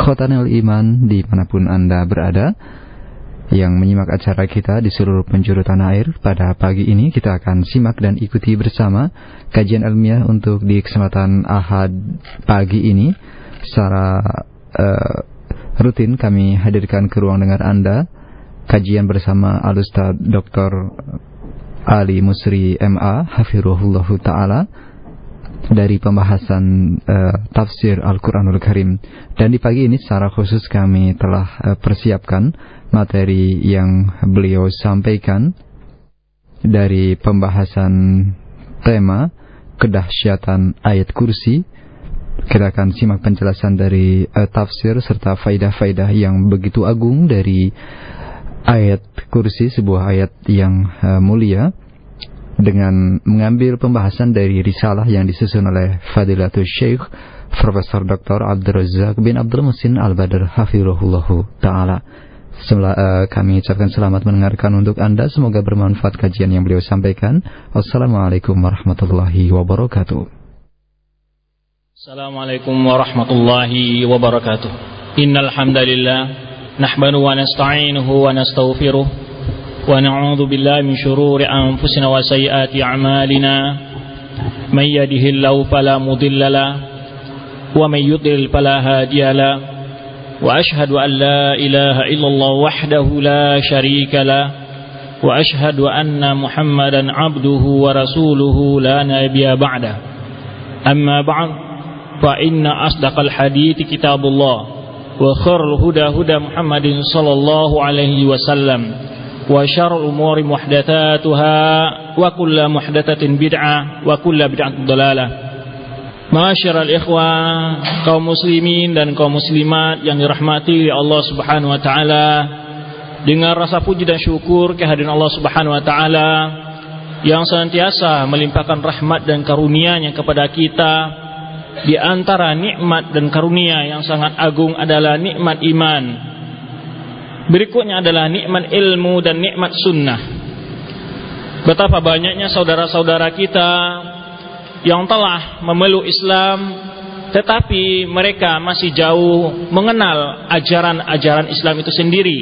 Khotanil Iman di mana pun Anda berada yang menyimak acara kita di seluruh penjuru tanah air pada pagi ini kita akan simak dan ikuti bersama kajian ilmiah untuk di kesempatan Ahad pagi ini secara uh, rutin kami hadirkan ke ruang dengar Anda kajian bersama Alustad Dr. Ali Musri MA Hafirullah Ta'ala dari pembahasan uh, tafsir Al-Quranul Karim. Dan di pagi ini secara khusus kami telah uh, persiapkan materi yang beliau sampaikan dari pembahasan tema kedahsyatan ayat kursi. Kita akan simak penjelasan dari uh, tafsir serta faidah-faidah yang begitu agung dari ayat kursi, sebuah ayat yang uh, mulia dengan mengambil pembahasan dari risalah yang disusun oleh Fadilatul Syekh Profesor Dr. Abdul Razak bin Abdul Musin Al-Badr Hafirullah Ta'ala Semula, uh, kami ucapkan selamat mendengarkan untuk Anda. Semoga bermanfaat kajian yang beliau sampaikan. Assalamualaikum warahmatullahi wabarakatuh. Assalamualaikum warahmatullahi wabarakatuh. Innal hamdalillah nahmadu wa nasta'inuhu wa nastaghfiruh ونعوذ بالله من شرور أنفسنا وسيئات أعمالنا من يده الله فلا مضل له ومن يضلل فلا هادي له وأشهد أن لا إله إلا الله وحده لا شريك له وأشهد أن محمدا عبده ورسوله لا نبي بعده أما بعد فإن أصدق الحديث كتاب الله وخر الهدى هدى محمد صلى الله عليه وسلم وشر الأمور محدثاتها وكل محدثة بدعة وكل بدعة ضلالة Masyarul ikhwah kaum muslimin dan kaum muslimat yang dirahmati Allah Subhanahu wa taala dengan rasa puji dan syukur kehadiran Allah Subhanahu wa taala yang senantiasa melimpahkan rahmat dan karunia-Nya kepada kita di antara nikmat dan karunia yang sangat agung adalah nikmat iman Berikutnya adalah nikmat ilmu dan nikmat sunnah. Betapa banyaknya saudara-saudara kita yang telah memeluk Islam tetapi mereka masih jauh mengenal ajaran-ajaran Islam itu sendiri.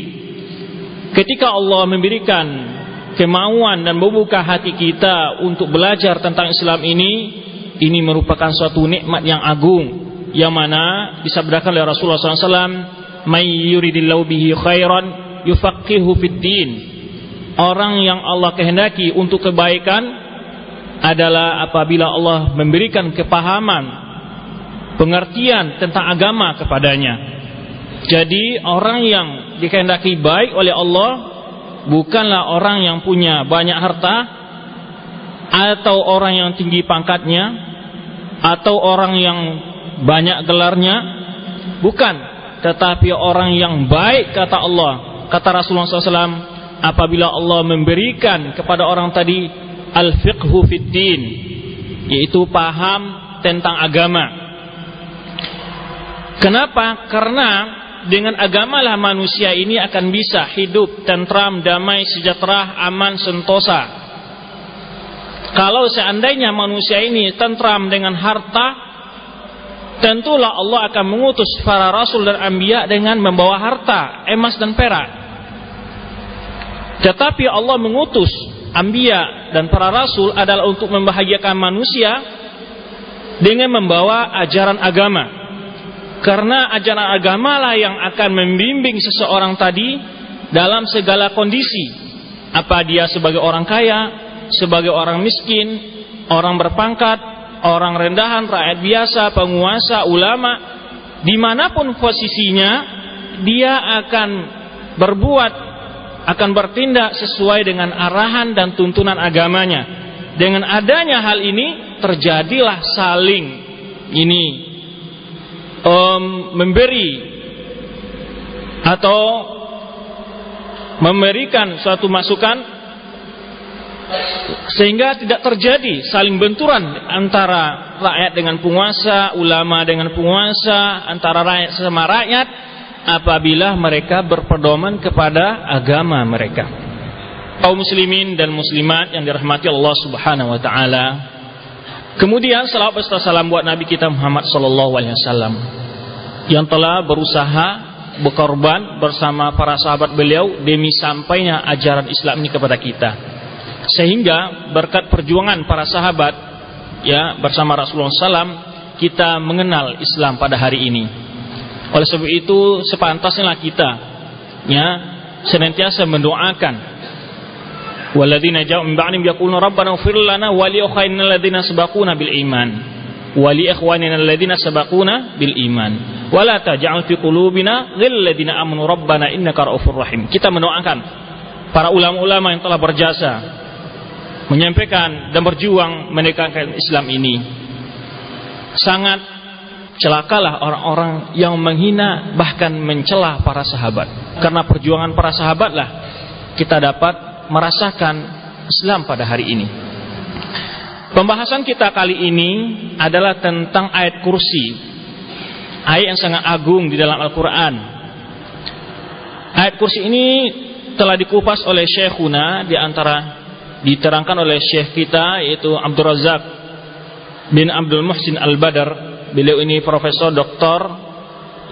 Ketika Allah memberikan kemauan dan membuka hati kita untuk belajar tentang Islam ini, ini merupakan suatu nikmat yang agung yang mana disabdakan oleh Rasulullah SAW may yuridillahu bihi khairan yufaqihu fid din. Orang yang Allah kehendaki untuk kebaikan adalah apabila Allah memberikan kepahaman, pengertian tentang agama kepadanya. Jadi orang yang dikehendaki baik oleh Allah bukanlah orang yang punya banyak harta atau orang yang tinggi pangkatnya atau orang yang banyak gelarnya bukan tetapi orang yang baik kata Allah kata Rasulullah SAW apabila Allah memberikan kepada orang tadi al-fiqhu fid din yaitu paham tentang agama. Kenapa? Karena dengan agamalah manusia ini akan bisa hidup tentram damai sejahtera aman sentosa. Kalau seandainya manusia ini tentram dengan harta tentulah Allah akan mengutus para rasul dan anbiya dengan membawa harta, emas dan perak. Tetapi Allah mengutus anbiya dan para rasul adalah untuk membahagiakan manusia dengan membawa ajaran agama. Karena ajaran agama lah yang akan membimbing seseorang tadi dalam segala kondisi. Apa dia sebagai orang kaya, sebagai orang miskin, orang berpangkat, orang rendahan, rakyat biasa, penguasa, ulama, di mana pun posisinya, dia akan berbuat, akan bertindak sesuai dengan arahan dan tuntunan agamanya. Dengan adanya hal ini, terjadilah saling ini um, memberi atau memberikan suatu masukan sehingga tidak terjadi saling benturan antara rakyat dengan penguasa, ulama dengan penguasa, antara rakyat sama rakyat apabila mereka berpedoman kepada agama mereka. Kaum muslimin dan muslimat yang dirahmati Allah Subhanahu wa taala. Kemudian salawat serta salam buat Nabi kita Muhammad sallallahu alaihi wasallam. yang telah berusaha berkorban bersama para sahabat beliau demi sampainya ajaran Islam ini kepada kita. Sehingga berkat perjuangan para sahabat ya bersama Rasulullah SAW kita mengenal Islam pada hari ini. Oleh sebab itu sepantasnya kita ya senantiasa mendoakan Walladzina ja'u min ba'dihim yaquluna rabbana ighfir lana wa li sabaquna bil iman wa li ikhwanina alladzina sabaquna bil iman wa la taj'al fi qulubina ghillal ladzina amanu rabbana innaka ra'ufur rahim. Kita mendoakan para ulama-ulama yang telah berjasa menyampaikan dan berjuang menegakkan Islam ini. Sangat celakalah orang-orang yang menghina bahkan mencela para sahabat. Karena perjuangan para sahabatlah kita dapat merasakan Islam pada hari ini. Pembahasan kita kali ini adalah tentang ayat kursi. Ayat yang sangat agung di dalam Al-Quran. Ayat kursi ini telah dikupas oleh Syekhuna di antara diterangkan oleh Syekh kita yaitu Abdul Razak bin Abdul Muhsin Al-Badar. Beliau ini profesor doktor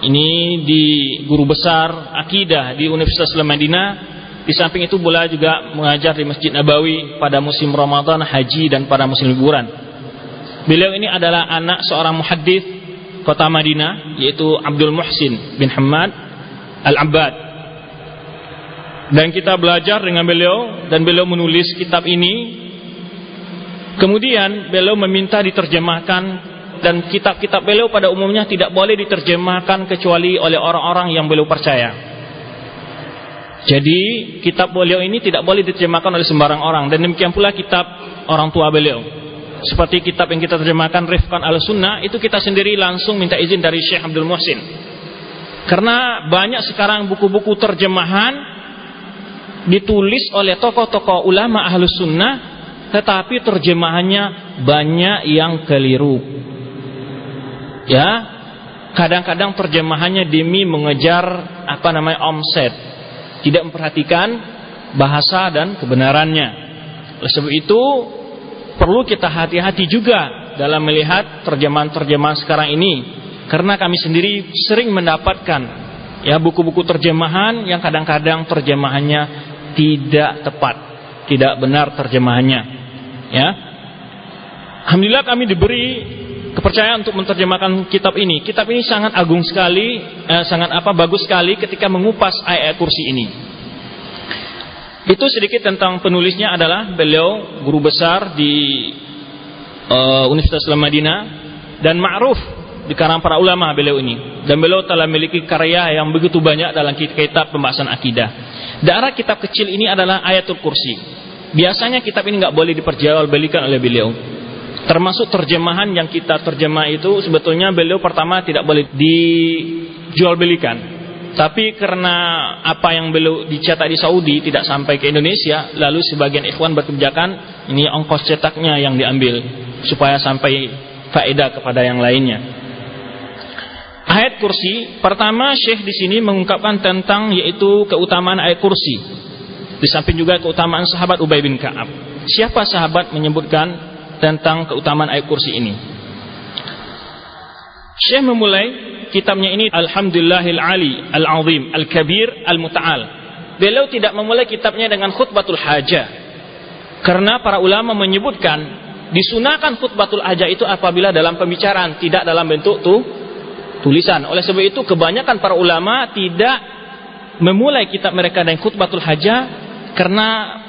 ini di guru besar akidah di Universitas Madinah di samping itu pula juga mengajar di Masjid Nabawi pada musim Ramadan, haji dan pada musim liburan. Beliau ini adalah anak seorang muhaddis kota Madinah yaitu Abdul Muhsin bin Hamad Al-Abbad. Dan kita belajar dengan beliau dan beliau menulis kitab ini. Kemudian beliau meminta diterjemahkan dan kitab-kitab beliau pada umumnya tidak boleh diterjemahkan kecuali oleh orang-orang yang beliau percaya. Jadi kitab beliau ini tidak boleh diterjemahkan oleh sembarang orang dan demikian pula kitab orang tua beliau. Seperti kitab yang kita terjemahkan Rifkan al-Sunnah itu kita sendiri langsung minta izin dari Syekh Abdul Muhsin. Karena banyak sekarang buku-buku terjemahan ditulis oleh tokoh-tokoh ulama ahlus sunnah tetapi terjemahannya banyak yang keliru. Ya, kadang-kadang terjemahannya demi mengejar apa namanya omset tidak memperhatikan bahasa dan kebenarannya. Oleh sebab itu perlu kita hati-hati juga dalam melihat terjemahan-terjemahan sekarang ini karena kami sendiri sering mendapatkan ya buku-buku terjemahan yang kadang-kadang terjemahannya tidak tepat, tidak benar terjemahannya. Ya. Alhamdulillah kami diberi kepercayaan untuk menerjemahkan kitab ini. Kitab ini sangat agung sekali, eh, sangat apa bagus sekali ketika mengupas ayat kursi ini. Itu sedikit tentang penulisnya adalah beliau guru besar di uh, Universitas Islam Madinah dan ma'ruf di kalangan para ulama beliau ini. Dan beliau telah memiliki karya yang begitu banyak dalam kitab pembahasan akidah. Daerah kitab kecil ini adalah ayatul kursi. Biasanya kitab ini nggak boleh diperjualbelikan oleh beliau. Termasuk terjemahan yang kita terjemah itu sebetulnya beliau pertama tidak boleh dijual belikan. Tapi karena apa yang beliau dicetak di Saudi tidak sampai ke Indonesia, lalu sebagian ikhwan berkebijakan ini ongkos cetaknya yang diambil supaya sampai faedah kepada yang lainnya. Ayat kursi pertama Syekh di sini mengungkapkan tentang yaitu keutamaan ayat kursi. Di samping juga keutamaan sahabat Ubay bin Ka'ab. Siapa sahabat menyebutkan tentang keutamaan ayat kursi ini. Syekh memulai kitabnya ini Alhamdulillahil Ali Al-Azim Al-Kabir Al-Muta'al. Beliau tidak memulai kitabnya dengan khutbatul hajah. Karena para ulama menyebutkan disunahkan khutbatul hajah itu apabila dalam pembicaraan, tidak dalam bentuk tuh tulisan. Oleh sebab itu kebanyakan para ulama tidak memulai kitab mereka dengan khutbatul hajah karena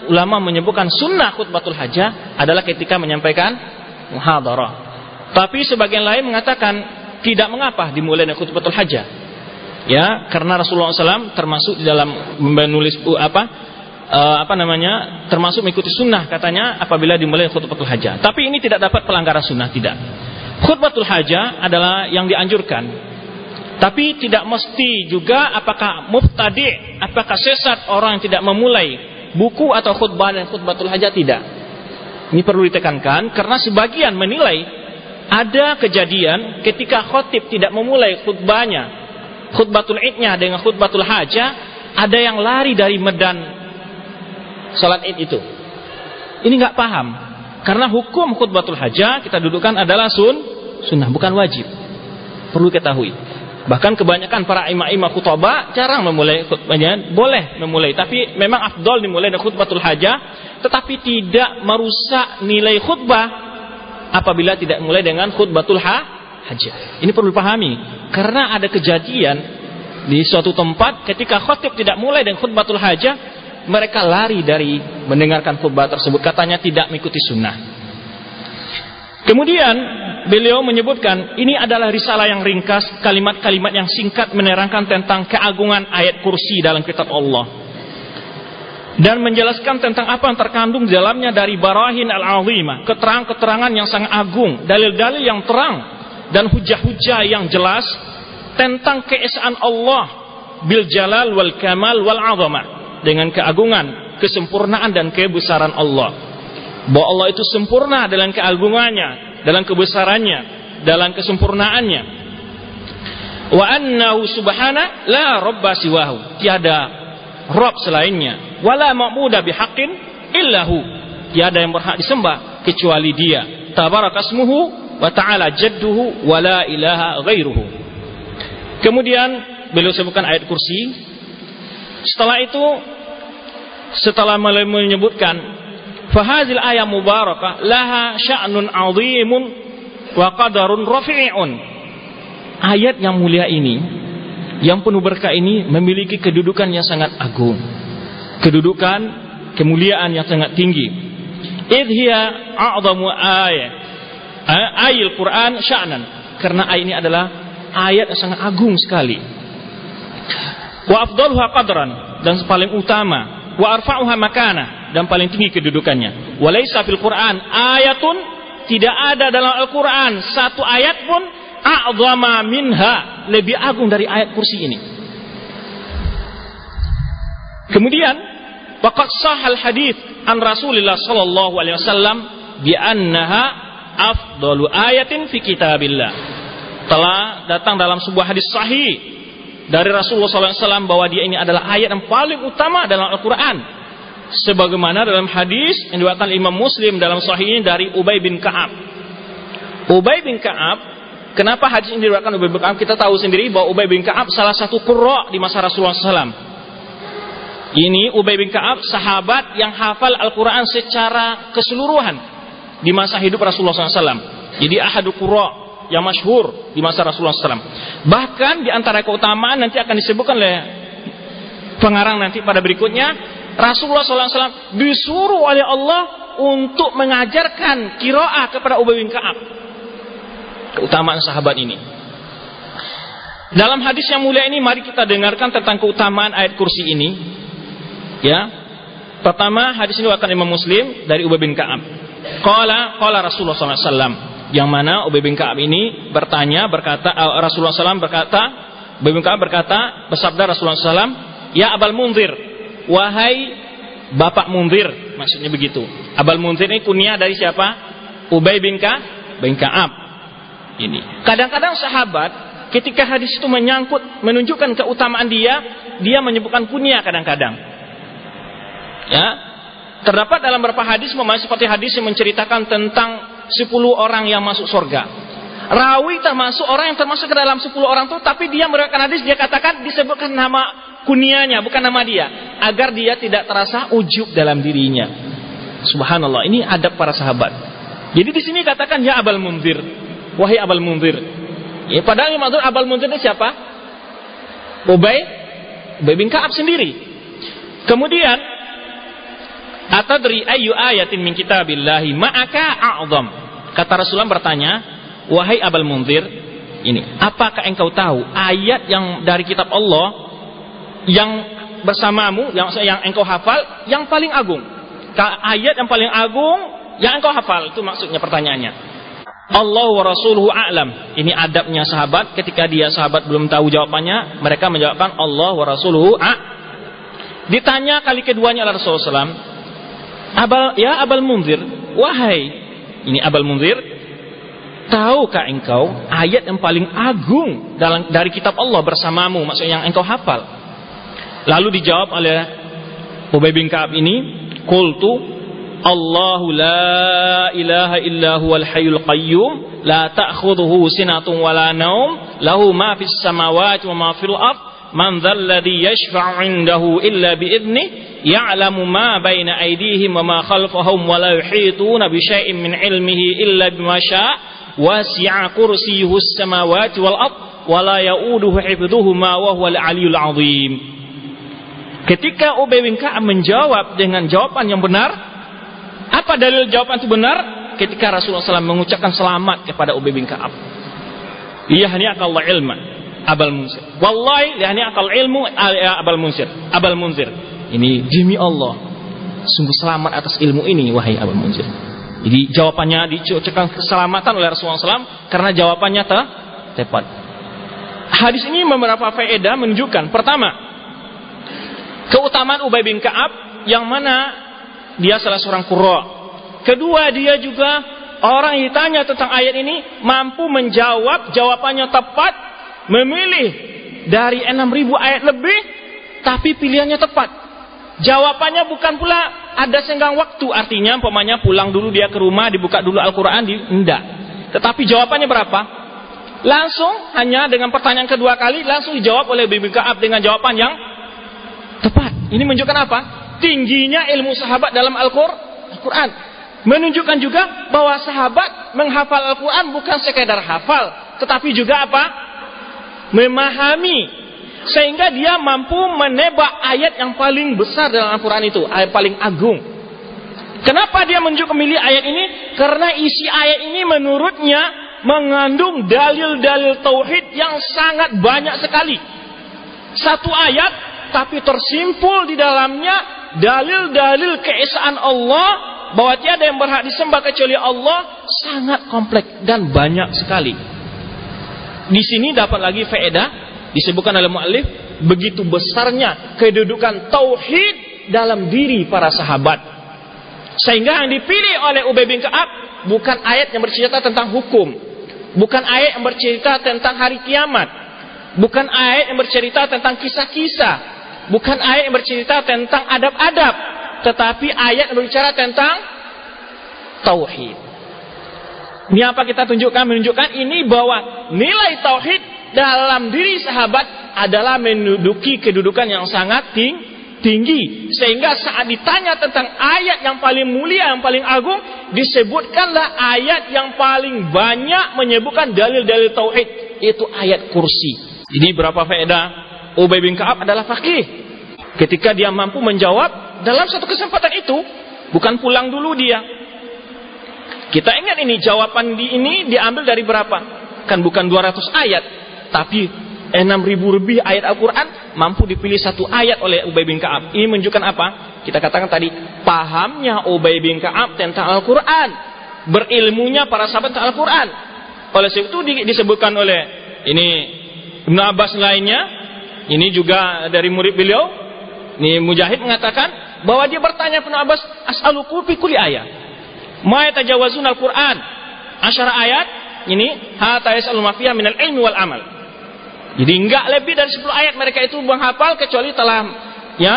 ulama menyebutkan sunnah khutbatul hajah adalah ketika menyampaikan muhadarah. Tapi sebagian lain mengatakan tidak mengapa dimulai dengan khutbatul hajah. Ya, karena Rasulullah SAW termasuk di dalam menulis apa uh, apa namanya termasuk mengikuti sunnah katanya apabila dimulai khutbatul hajah. Tapi ini tidak dapat pelanggaran sunnah tidak. Khutbatul hajah adalah yang dianjurkan. Tapi tidak mesti juga apakah muftadi, apakah sesat orang yang tidak memulai buku atau khutbah dan khutbatul hajat tidak. Ini perlu ditekankan karena sebagian menilai ada kejadian ketika khotib tidak memulai khutbahnya, khutbatul idnya dengan khutbatul hajah, ada yang lari dari medan salat id itu. Ini nggak paham. Karena hukum khutbatul hajah kita dudukan adalah sun, sunnah bukan wajib. Perlu ketahui. Bahkan kebanyakan para imam-imam khutbah jarang memulai khutbahnya, boleh memulai, tapi memang afdol dimulai dari khutbatul hajah, tetapi tidak merusak nilai khutbah apabila tidak mulai dengan khutbatul ha hajah. Ini perlu dipahami, karena ada kejadian di suatu tempat ketika khutbah tidak mulai dengan khutbatul hajah, mereka lari dari mendengarkan khutbah tersebut, katanya tidak mengikuti sunnah. Kemudian beliau menyebutkan ini adalah risalah yang ringkas, kalimat-kalimat yang singkat menerangkan tentang keagungan ayat kursi dalam kitab Allah. Dan menjelaskan tentang apa yang terkandung di dalamnya dari barahin al-azimah, keterangan-keterangan yang sangat agung, dalil-dalil yang terang dan hujah-hujah yang jelas tentang keesaan Allah bil jalal wal kamal wal azamah dengan keagungan, kesempurnaan dan kebesaran Allah bahwa Allah itu sempurna dalam keagungannya, dalam kebesarannya, dalam kesempurnaannya. Wa annahu subhana la rabba siwahu. Tiada Rob selainnya. Wala ma'budah bihaqqin illahu. Tiada yang berhak disembah kecuali dia. Tabarakasmuhu wa ta'ala jadduhu wa la ilaha ghairuhu. Kemudian beliau sebutkan ayat kursi. Setelah itu setelah menyebutkan Fahazil ayat mubarakah laha sya'nun azimun wa qadarun rafi'un. Ayat yang mulia ini, yang penuh berkah ini memiliki kedudukan yang sangat agung. Kedudukan, kemuliaan yang sangat tinggi. Idh hiya a'zamu ayat. Ayat Quran sya'nan. Karena ayat ini adalah ayat yang sangat agung sekali. Wa afdaluha qadran dan paling utama wa arfa'uha makana dan paling tinggi kedudukannya. Walaysa fil Quran ayatun tidak ada dalam Al-Quran satu ayat pun a'zama minha lebih agung dari ayat kursi ini. Kemudian waqad sahal hadis an Rasulullah sallallahu alaihi wasallam bi annaha afdalu ayatin fi kitabillah. Telah datang dalam sebuah hadis sahih dari Rasulullah SAW bahwa dia ini adalah ayat yang paling utama dalam Al-Quran sebagaimana dalam hadis yang diwakilkan Imam Muslim dalam sahihnya dari Ubay bin Ka'ab. Ubay bin Ka'ab, kenapa hadis ini diwakilkan Ubay bin Ka'ab? Kita tahu sendiri bahwa Ubay bin Ka'ab salah satu qurra di masa Rasulullah SAW. Ini Ubay bin Ka'ab sahabat yang hafal Al-Quran secara keseluruhan di masa hidup Rasulullah SAW. Jadi ahadu qurra yang masyhur di masa Rasulullah SAW. Bahkan di antara keutamaan nanti akan disebutkan oleh pengarang nanti pada berikutnya Rasulullah SAW disuruh oleh Allah untuk mengajarkan kiroah kepada Ubay bin Kaab. Keutamaan sahabat ini. Dalam hadis yang mulia ini mari kita dengarkan tentang keutamaan ayat kursi ini. Ya. Pertama hadis ini akan Imam Muslim dari Ubay bin Kaab. Qala qala Rasulullah SAW yang mana Ubay bin Kaab ini bertanya berkata uh, Rasulullah SAW berkata Ubay bin Kaab berkata bersabda Rasulullah SAW ya Abal Munzir wahai Bapak Munzir, maksudnya begitu. Abal Munzir ini kunyah dari siapa? Ubay bin Ka bin Ka'ab. Ini. Kadang-kadang sahabat ketika hadis itu menyangkut menunjukkan keutamaan dia, dia menyebutkan kunyah kadang-kadang. Ya. Terdapat dalam beberapa hadis memang seperti hadis yang menceritakan tentang 10 orang yang masuk surga. Rawi termasuk orang yang termasuk ke dalam 10 orang itu tapi dia meriwayatkan hadis dia katakan disebutkan nama kunianya, bukan nama dia, agar dia tidak terasa ujub dalam dirinya. Subhanallah, ini adab para sahabat. Jadi di sini katakan ya Abal Munzir, wahai Abal Munzir. Ya, padahal yang maksud Abal Munzir itu siapa? Ubay, Ubay bin Kaab sendiri. Kemudian atadri ayu ayatin min kitabillahi ma'aka a'zam. Kata Rasulullah bertanya, wahai Abal Munzir, ini, apakah engkau tahu ayat yang dari kitab Allah yang bersamamu yang yang engkau hafal yang paling agung. Ayat yang paling agung yang engkau hafal itu maksudnya pertanyaannya. Allah wa rasuluhu a'lam. Ini adabnya sahabat ketika dia sahabat belum tahu jawabannya, mereka menjawabkan Allah wa rasuluhu a. Ditanya kali keduanya oleh Rasulullah SAW, Abal, ya Abal Munzir, wahai ini Abal Munzir, tahukah engkau ayat yang paling agung dalam dari kitab Allah bersamamu, maksudnya yang engkau hafal? Lalu dijawab oleh Ubay bin Ka'ab ini, "Qultu Allahu la ilaha illa huwal hayyul qayyum la ta'khudhuhu sinatun wala naum lahu ma fis samawati wa ma fil ard man dhal ladzi yashfa'u 'indahu illa bi idni ya'lamu ma baina aydihim wa ma khalfahum wa la yuhituna bi syai'in min 'ilmihi illa bima syaa' wasi'a kursiyyuhu as-samawati wal ard wa la ya'uduhu hifdhuhuma wa huwal 'aliyyul 'azim Ketika Ubay bin Ka'ab menjawab dengan jawaban yang benar, apa dalil jawaban itu benar? Ketika Rasulullah SAW mengucapkan selamat kepada Ubay bin Ka'ab. Yahni'akallah ilman. Abal Munsir. Wallahi yahni'akal ilmu ya Abal Munsir. Abal Munsir. Ini demi Allah. Sungguh selamat atas ilmu ini wahai Abal Munsir. Jadi jawabannya diucapkan keselamatan oleh Rasulullah SAW karena jawabannya te tepat. Hadis ini beberapa faedah menunjukkan. Pertama, keutamaan Ubay bin Ka'ab yang mana dia salah seorang qurra. Kedua, dia juga orang yang ditanya tentang ayat ini mampu menjawab jawabannya tepat, memilih dari 6000 ayat lebih tapi pilihannya tepat. Jawabannya bukan pula ada senggang waktu, artinya umpamanya pulang dulu dia ke rumah, dibuka dulu Al-Qur'an di enggak. Tetapi jawabannya berapa? Langsung hanya dengan pertanyaan kedua kali langsung dijawab oleh Bibi Ka'ab dengan jawaban yang tepat. Ini menunjukkan apa? tingginya ilmu sahabat dalam Al-Quran. Menunjukkan juga bahwa sahabat menghafal Al-Quran bukan sekedar hafal. Tetapi juga apa? Memahami. Sehingga dia mampu menebak ayat yang paling besar dalam Al-Quran itu. Ayat paling agung. Kenapa dia menunjuk memilih ayat ini? Karena isi ayat ini menurutnya mengandung dalil-dalil tauhid yang sangat banyak sekali. Satu ayat tapi tersimpul di dalamnya dalil-dalil keesaan Allah bahwa tiada yang berhak disembah kecuali Allah sangat kompleks dan banyak sekali. Di sini dapat lagi faedah disebutkan oleh muallif begitu besarnya kedudukan tauhid dalam diri para sahabat. Sehingga yang dipilih oleh Ubay bin Ka'ab bukan ayat yang bercerita tentang hukum, bukan ayat yang bercerita tentang hari kiamat, bukan ayat yang bercerita tentang kisah-kisah, Bukan ayat yang bercerita tentang adab-adab, tetapi ayat yang berbicara tentang tauhid. Ini apa kita tunjukkan? Menunjukkan ini bahwa nilai tauhid dalam diri sahabat adalah menduduki kedudukan yang sangat tinggi. Sehingga saat ditanya tentang ayat yang paling mulia, yang paling agung, disebutkanlah ayat yang paling banyak menyebutkan dalil-dalil tauhid, yaitu ayat kursi. Ini berapa faedah? Ubay bin Ka'ab adalah fakih. Ketika dia mampu menjawab dalam satu kesempatan itu, bukan pulang dulu dia. Kita ingat ini jawaban di ini diambil dari berapa? Kan bukan 200 ayat, tapi 6000 lebih ayat Al-Quran mampu dipilih satu ayat oleh Ubay bin Ka'ab. Ini menunjukkan apa? Kita katakan tadi, pahamnya Ubay bin Ka'ab tentang Al-Quran. Berilmunya para sahabat tentang Al-Quran. Oleh sebab itu disebutkan oleh ini Ibn Abbas lainnya ini juga dari murid beliau. Ini Mujahid mengatakan bahwa dia bertanya kepada Abbas, "As'aluku fi kulli ayat." Ma yatajawazun al-Qur'an. Asyara ayat ini hatta yas'alu ma minal ilmi wal amal. Jadi enggak lebih dari 10 ayat mereka itu menghafal kecuali telah ya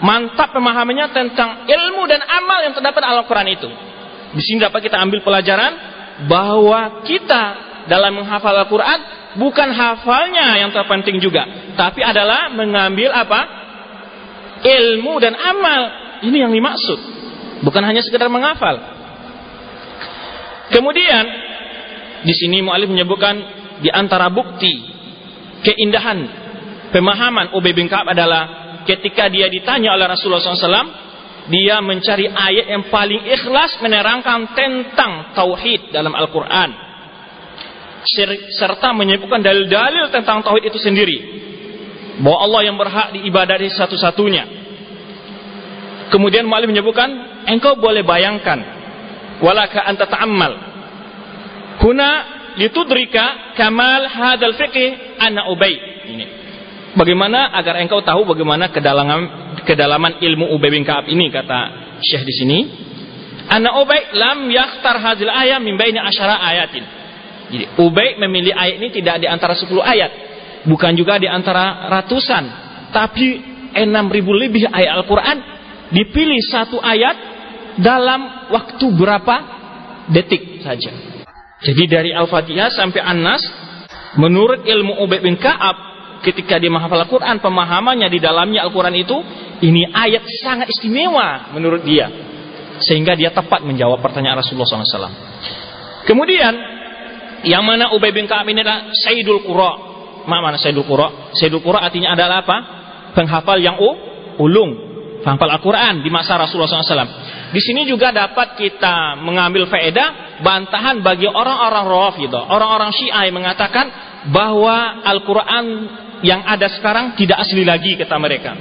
mantap pemahamannya tentang ilmu dan amal yang terdapat dalam Al-Quran itu. Di sini dapat kita ambil pelajaran bahwa kita dalam menghafal Al-Quran bukan hafalnya yang terpenting juga, tapi adalah mengambil apa? ilmu dan amal. Ini yang dimaksud. Bukan hanya sekedar menghafal. Kemudian di sini mualif menyebutkan di antara bukti keindahan pemahaman Ubay bin Ka'ab adalah ketika dia ditanya oleh Rasulullah SAW, dia mencari ayat yang paling ikhlas menerangkan tentang tauhid dalam Al-Quran. Serta menyebutkan dalil-dalil tentang tauhid itu sendiri. Bahwa Allah yang berhak diibadati satu-satunya. Kemudian Mu'alif menyebutkan engkau boleh bayangkan walaka anta ta'ammal. Huna litudrika kamal hadal fiqih ana ubay. Ini. Bagaimana agar engkau tahu bagaimana kedalaman kedalaman ilmu Ubay bin Ka'ab ini kata Syekh di sini. Ana ubay lam yakhtar hadil ayat min baini asyara ayatin. Jadi Ubay memilih ayat ini tidak di antara 10 ayat, bukan juga di antara ratusan, tapi 6000 lebih ayat Al-Qur'an dipilih satu ayat dalam waktu berapa detik saja. Jadi dari Al-Fatihah sampai An-Nas menurut ilmu Ubay bin Ka'ab ketika dia menghafal Al-Quran pemahamannya di dalamnya Al-Quran itu ini ayat sangat istimewa menurut dia sehingga dia tepat menjawab pertanyaan Rasulullah SAW. Kemudian yang mana Ubay bin Ka'ab ini adalah Sayyidul Qura. Mana Sayyidul Qura? Sayyidul Qura artinya adalah apa? Penghafal yang u, ulung, penghafal Al-Quran di masa Rasulullah SAW. Di sini juga dapat kita mengambil faedah bantahan bagi orang-orang Rafidah, orang-orang Syiah yang mengatakan bahwa Al-Qur'an yang ada sekarang tidak asli lagi kata mereka.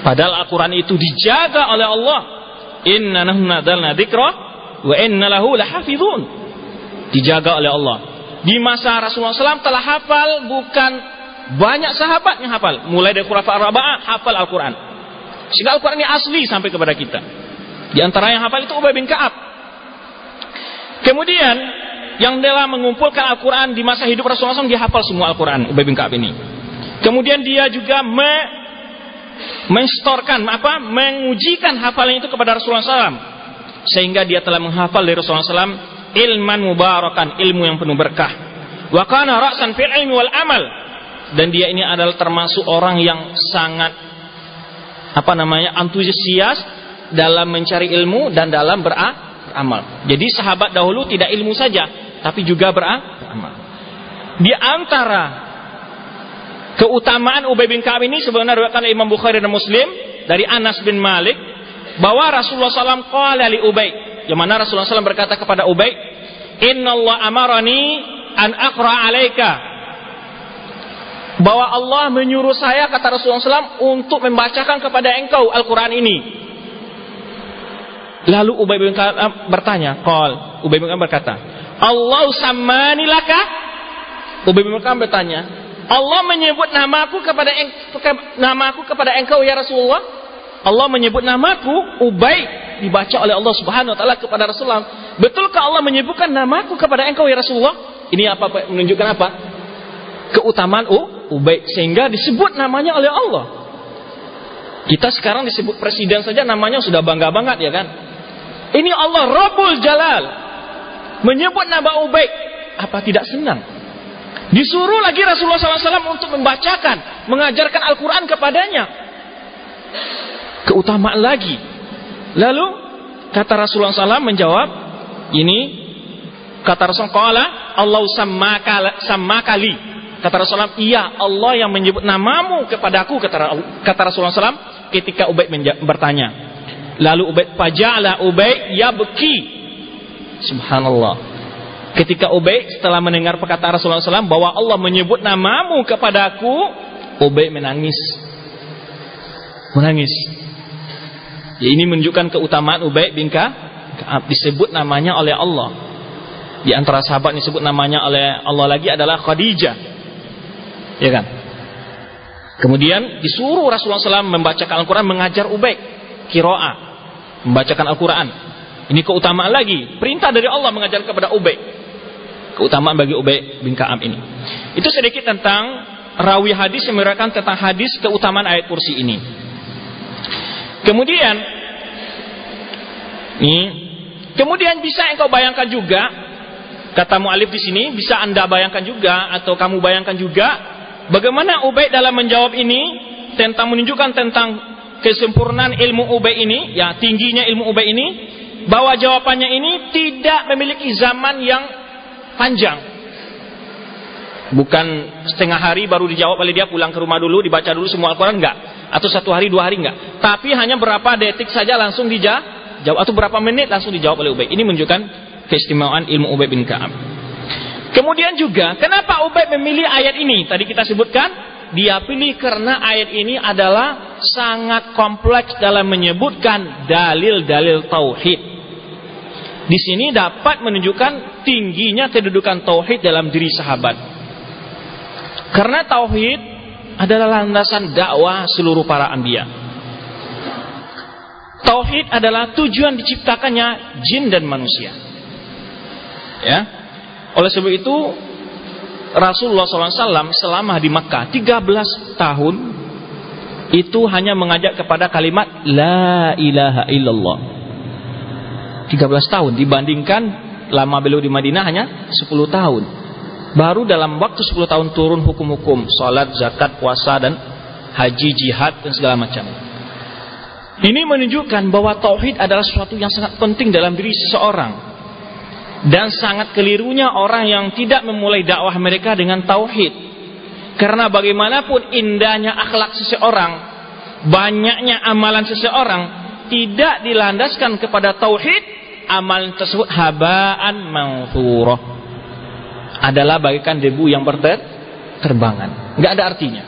Padahal Al-Qur'an itu dijaga oleh Allah. Inna nahnu nadzalna dzikra wa inna lahu lahafizun. Dijaga oleh Allah. Di masa Rasulullah SAW telah hafal bukan banyak sahabat yang hafal. Mulai dari Khulafa Arba'ah hafal Al-Quran. Sehingga Al-Quran ini asli sampai kepada kita. Di antara yang hafal itu Ubay bin Ka'ab. Kemudian yang telah mengumpulkan Al-Quran di masa hidup Rasulullah SAW dia hafal semua Al-Quran Ubay bin Ka'ab ini. Kemudian dia juga me menstorkan apa mengujikan hafalan itu kepada Rasulullah SAW sehingga dia telah menghafal dari Rasulullah SAW ilman mubarakan ilmu yang penuh berkah wa kana ra'san fil ilmi wal amal dan dia ini adalah termasuk orang yang sangat apa namanya antusias dalam mencari ilmu dan dalam beramal. Jadi sahabat dahulu tidak ilmu saja, tapi juga beramal. Di antara keutamaan Ubay bin Ka'ab ini sebenarnya diriwayatkan Imam Bukhari dan Muslim dari Anas bin Malik bahwa Rasulullah SAW qala li Ubay, yang mana Rasulullah SAW berkata kepada Ubay, Inna Allah amarani an aqra alaika bahwa Allah menyuruh saya kata Rasulullah SAW untuk membacakan kepada engkau Al-Quran ini Lalu Ubay bin Ka'ab bertanya, "Qal." Ubay bin Ka'ab berkata, "Allah samani laka?" Ubay bin Ka'ab bertanya, "Allah menyebut namaku kepada namaku kepada engkau ya Rasulullah?" Allah menyebut namaku Ubay dibaca oleh Allah Subhanahu wa taala kepada Rasulullah. Betulkah Allah menyebutkan namaku kepada engkau ya Rasulullah? Ini apa menunjukkan apa? Keutamaan Ubay sehingga disebut namanya oleh Allah. Kita sekarang disebut presiden saja namanya sudah bangga banget ya kan? Ini Allah Rabbul Jalal menyebut nama Ubay. Apa tidak senang? Disuruh lagi Rasulullah SAW untuk membacakan, mengajarkan Al-Quran kepadanya. Keutamaan lagi. Lalu kata Rasulullah SAW menjawab, ini kata Rasulullah Allah sama kali. Kata Rasulullah, iya Allah yang menyebut namamu kepadaku kata, Rasulullah SAW ketika Ubay bertanya. Lalu Ubaid faja'ala Ubaid yabki. Subhanallah. Ketika Ubaid setelah mendengar perkataan Rasulullah SAW bahwa Allah menyebut namamu kepadaku, Ubaid menangis. Menangis. Ya, ini menunjukkan keutamaan Ubaid bin Ka'ab disebut namanya oleh Allah. Di antara sahabat disebut namanya oleh Allah lagi adalah Khadijah. Ya kan? Kemudian disuruh Rasulullah SAW membacakan Al-Quran mengajar Ubaid kiroa membacakan Al-Quran. Ini keutamaan lagi. Perintah dari Allah mengajar kepada Ubay. Keutamaan bagi Ubay bin Ka'ab ini. Itu sedikit tentang rawi hadis yang meriwayatkan tentang hadis keutamaan ayat kursi ini. Kemudian, ini, kemudian bisa engkau bayangkan juga, kata mu'alif di sini, bisa anda bayangkan juga atau kamu bayangkan juga, bagaimana Ubay dalam menjawab ini tentang menunjukkan tentang kesempurnaan ilmu Ubay ini, ya tingginya ilmu Ubay ini, bahwa jawabannya ini tidak memiliki zaman yang panjang. Bukan setengah hari baru dijawab oleh dia pulang ke rumah dulu, dibaca dulu semua Al-Quran, enggak. Atau satu hari, dua hari, enggak. Tapi hanya berapa detik saja langsung dijawab, atau berapa menit langsung dijawab oleh Ubay. Ini menunjukkan keistimewaan ilmu Ubay bin Ka'ab. Kemudian juga, kenapa Ubay memilih ayat ini? Tadi kita sebutkan, dia pilih karena ayat ini adalah sangat kompleks dalam menyebutkan dalil-dalil tauhid. Di sini dapat menunjukkan tingginya kedudukan tauhid dalam diri sahabat. Karena tauhid adalah landasan dakwah seluruh para anbiya. Tauhid adalah tujuan diciptakannya jin dan manusia. Ya. Oleh sebab itu Rasulullah SAW selama di Makkah 13 tahun itu hanya mengajak kepada kalimat La ilaha illallah 13 tahun dibandingkan lama beliau di Madinah hanya 10 tahun. Baru dalam waktu 10 tahun turun hukum-hukum salat, zakat, puasa dan haji, jihad dan segala macam. Ini menunjukkan bahwa tauhid adalah sesuatu yang sangat penting dalam diri seseorang. Dan sangat kelirunya orang yang tidak memulai dakwah mereka dengan tauhid. Karena bagaimanapun indahnya akhlak seseorang, banyaknya amalan seseorang tidak dilandaskan kepada tauhid, amalan tersebut habaan manthurah. Adalah bagikan debu yang berterbangan. Enggak ada artinya.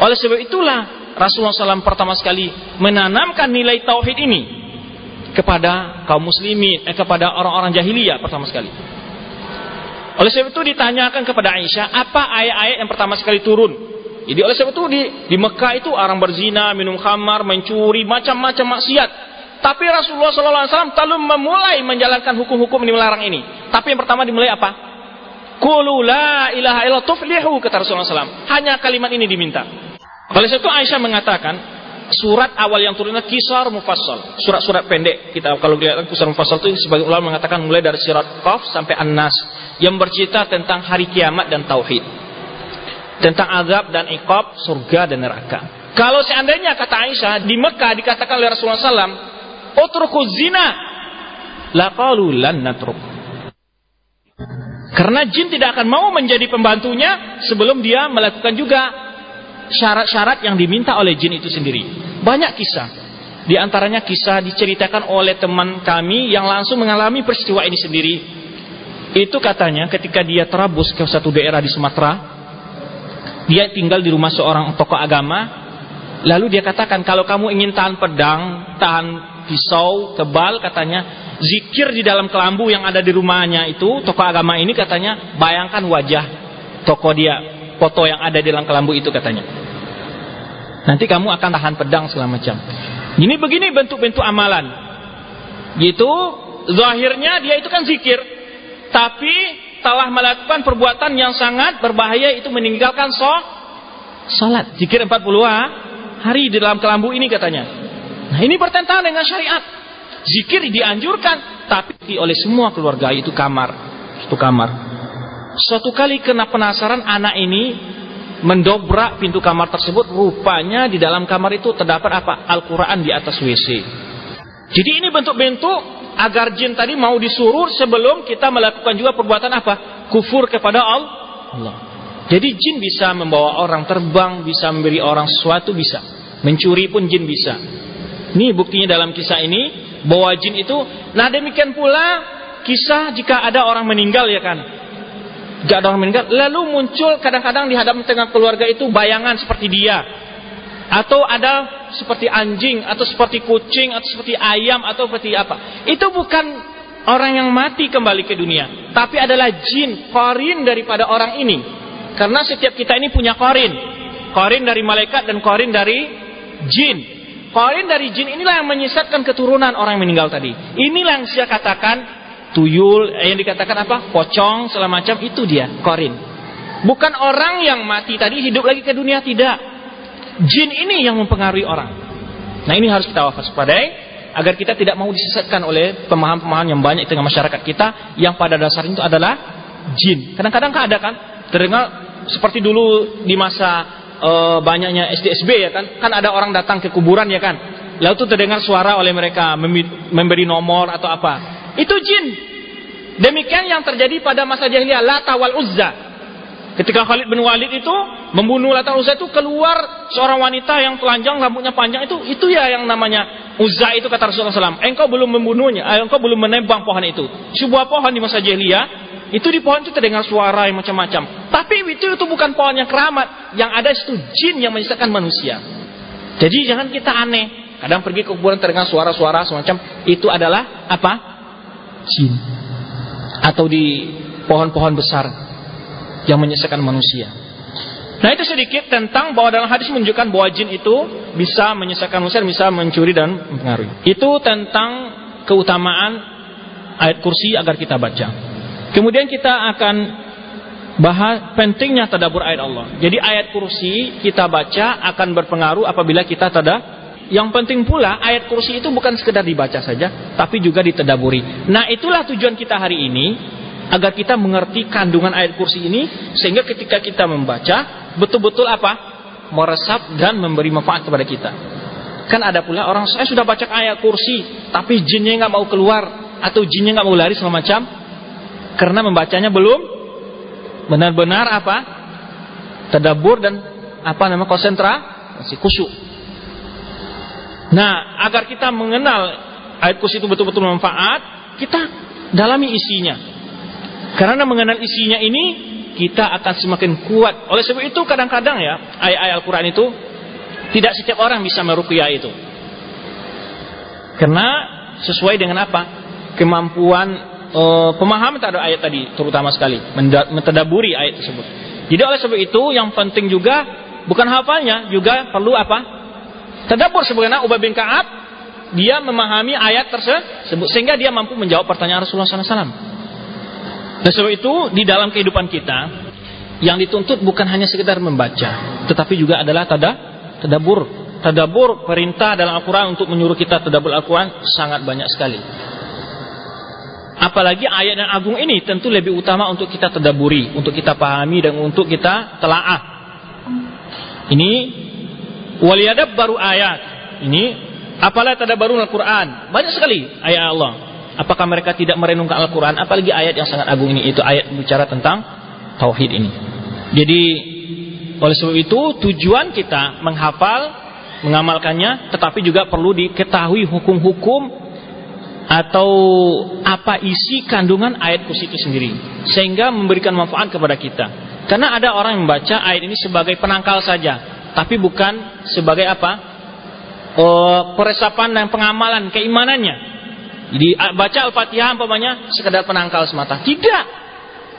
Oleh sebab itulah Rasulullah SAW pertama sekali menanamkan nilai tauhid ini kepada kaum muslimin, eh, kepada orang-orang jahiliyah pertama sekali. Oleh sebab itu ditanyakan kepada Aisyah, apa ayat-ayat yang pertama sekali turun? Jadi oleh sebab itu di, di Mekah itu orang berzina, minum khamar, mencuri, macam-macam maksiat. Tapi Rasulullah SAW lalu memulai menjalankan hukum-hukum ini melarang ini. Tapi yang pertama dimulai apa? Qulu la ilaha illallah tuflihu kata Rasulullah SAW. Hanya kalimat ini diminta. Oleh sebab itu Aisyah mengatakan surat awal yang turunnya kisar mufassal. Surat-surat pendek kita kalau lihat kisar mufassal itu sebagai ulama mengatakan mulai dari surat Qaf sampai An-Nas yang bercerita tentang hari kiamat dan tauhid. Tentang azab dan iqab, surga dan neraka. Kalau seandainya kata Aisyah di Mekah dikatakan oleh Rasulullah SAW, "Utruku zina." Laqalu lan natruk. Karena jin tidak akan mau menjadi pembantunya sebelum dia melakukan juga syarat-syarat yang diminta oleh jin itu sendiri. Banyak kisah. Di antaranya kisah diceritakan oleh teman kami yang langsung mengalami peristiwa ini sendiri. Itu katanya ketika dia terabus ke satu daerah di Sumatera, dia tinggal di rumah seorang tokoh agama, lalu dia katakan kalau kamu ingin tahan pedang, tahan pisau, tebal katanya, zikir di dalam kelambu yang ada di rumahnya itu, tokoh agama ini katanya, bayangkan wajah tokoh dia, foto yang ada di dalam kelambu itu katanya. Nanti kamu akan tahan pedang segala macam. Ini begini bentuk-bentuk amalan. Gitu, zahirnya dia itu kan zikir. Tapi telah melakukan perbuatan yang sangat berbahaya itu meninggalkan so, salat. Zikir 40 hari di dalam kelambu ini katanya. Nah ini bertentangan dengan syariat. Zikir dianjurkan, tapi oleh semua keluarga itu kamar. Itu kamar. Suatu kali kena penasaran anak ini mendobrak pintu kamar tersebut rupanya di dalam kamar itu terdapat apa? Al-Quran di atas WC jadi ini bentuk-bentuk agar jin tadi mau disuruh sebelum kita melakukan juga perbuatan apa? Kufur kepada Allah. Jadi jin bisa membawa orang terbang bisa memberi orang sesuatu bisa. Mencuri pun jin bisa. Ini buktinya dalam kisah ini bahwa jin itu nah demikian pula kisah jika ada orang meninggal ya kan Orang meninggal. Lalu muncul kadang-kadang di hadapan tengah keluarga itu bayangan seperti dia. Atau ada seperti anjing, atau seperti kucing, atau seperti ayam, atau seperti apa. Itu bukan orang yang mati kembali ke dunia. Tapi adalah jin, korin daripada orang ini. Karena setiap kita ini punya korin. Korin dari malaikat dan korin dari jin. Korin dari jin inilah yang menyesatkan keturunan orang yang meninggal tadi. Inilah yang saya katakan tuyul eh, yang dikatakan apa? Pocong segala macam itu dia korin. Bukan orang yang mati tadi hidup lagi ke dunia tidak. Jin ini yang mempengaruhi orang. Nah ini harus kita waspadai agar kita tidak mau disesatkan oleh pemahaman-pemahaman yang banyak di tengah masyarakat kita yang pada dasarnya itu adalah jin. Kadang-kadang ada kan? Terdengar seperti dulu di masa e, banyaknya SDSB ya kan? Kan ada orang datang ke kuburan ya kan? Lalu itu terdengar suara oleh mereka memberi nomor atau apa itu jin. Demikian yang terjadi pada masa jahiliyah Lata wal Uzza. Ketika Khalid bin Walid itu membunuh Lata Uzza itu keluar seorang wanita yang telanjang rambutnya panjang itu itu ya yang namanya Uzza itu kata Rasulullah SAW. Engkau belum membunuhnya, eh, engkau belum menembang pohon itu. Sebuah pohon di masa jahiliyah itu di pohon itu terdengar suara yang macam-macam. Tapi itu itu bukan pohon yang keramat, yang ada itu jin yang menyisakan manusia. Jadi jangan kita aneh. Kadang pergi ke kuburan terdengar suara-suara semacam itu adalah apa? Jin atau di pohon-pohon besar yang menyesakan manusia. Nah itu sedikit tentang bahwa dalam hadis menunjukkan bahwa jin itu bisa menyesakan manusia, bisa mencuri dan mempengaruhi. Itu tentang keutamaan ayat kursi agar kita baca. Kemudian kita akan bahas pentingnya tadabur ayat Allah. Jadi ayat kursi kita baca akan berpengaruh apabila kita tada yang penting pula ayat kursi itu bukan sekedar dibaca saja, tapi juga ditedaburi. Nah itulah tujuan kita hari ini, agar kita mengerti kandungan ayat kursi ini, sehingga ketika kita membaca, betul-betul apa? Meresap dan memberi manfaat kepada kita. Kan ada pula orang, saya sudah baca ayat kursi, tapi jinnya nggak mau keluar, atau jinnya nggak mau lari segala macam, karena membacanya belum benar-benar apa? Tadabur dan apa nama konsentrasi khusyuk. Nah, agar kita mengenal ayat kursi itu betul-betul manfaat, kita dalami isinya. Karena mengenal isinya ini, kita akan semakin kuat. Oleh sebab itu, kadang-kadang ya, ayat-ayat Al-Quran itu, tidak setiap orang bisa meruqyah itu. Karena sesuai dengan apa? Kemampuan uh, pemahaman terhadap ayat tadi, terutama sekali. Mentadaburi ayat tersebut. Jadi oleh sebab itu, yang penting juga, bukan hafalnya, juga perlu apa? Tadabur sebagaimana Ubay bin Ka'ab dia memahami ayat tersebut sehingga dia mampu menjawab pertanyaan Rasulullah SAW. Dan sebab itu di dalam kehidupan kita yang dituntut bukan hanya sekedar membaca, tetapi juga adalah tada, tadabur. Tadabur perintah dalam Al-Quran untuk menyuruh kita tadabur Al-Quran sangat banyak sekali. Apalagi ayat yang agung ini tentu lebih utama untuk kita tadaburi, untuk kita pahami dan untuk kita telaah. Ini Waliyadab baru ayat. Ini apalah baru Al-Quran. Banyak sekali ayat Allah. Apakah mereka tidak merenungkan Al-Quran? Apalagi ayat yang sangat agung ini. Itu ayat bicara tentang tauhid ini. Jadi oleh sebab itu tujuan kita menghafal, mengamalkannya, tetapi juga perlu diketahui hukum-hukum atau apa isi kandungan ayat kursi itu sendiri sehingga memberikan manfaat kepada kita karena ada orang yang membaca ayat ini sebagai penangkal saja tapi bukan sebagai apa? Oh, peresapan dan pengamalan keimanannya. Jadi baca Al-Fatihah umpamanya sekedar penangkal semata. Tidak.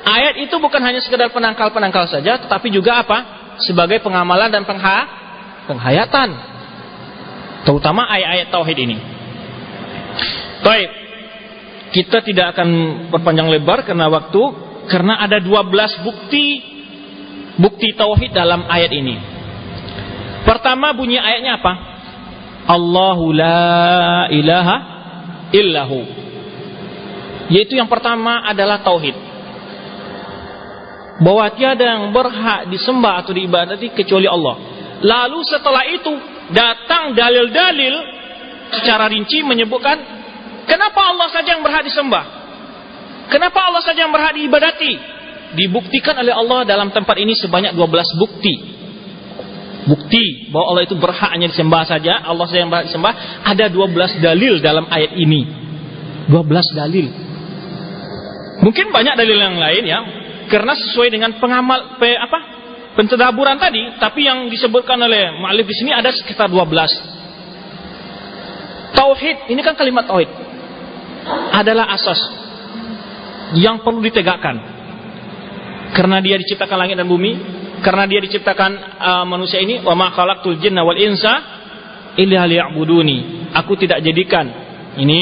Ayat itu bukan hanya sekedar penangkal-penangkal saja, tetapi juga apa? Sebagai pengamalan dan pengha penghayatan. Terutama ayat-ayat tauhid ini. Baik. Kita tidak akan berpanjang lebar karena waktu karena ada 12 bukti bukti tauhid dalam ayat ini. Pertama bunyi ayatnya apa? Allahu la ilaha illahu. Yaitu yang pertama adalah tauhid. Bahwa tiada yang berhak disembah atau diibadati kecuali Allah. Lalu setelah itu datang dalil-dalil secara rinci menyebutkan kenapa Allah saja yang berhak disembah? Kenapa Allah saja yang berhak diibadati? Dibuktikan oleh Allah dalam tempat ini sebanyak 12 bukti bukti bahwa Allah itu berhak hanya disembah saja, Allah saja yang berhak disembah, ada 12 dalil dalam ayat ini. 12 dalil. Mungkin banyak dalil yang lain ya, karena sesuai dengan pengamal pe, apa? pentadaburan tadi, tapi yang disebutkan oleh mu'alif di sini ada sekitar 12. Tauhid, ini kan kalimat tauhid. Adalah asas yang perlu ditegakkan. Karena dia diciptakan langit dan bumi, karena dia diciptakan uh, manusia ini wa ma khalaqtul jinna wal insa illa liya'buduni. Aku tidak jadikan ini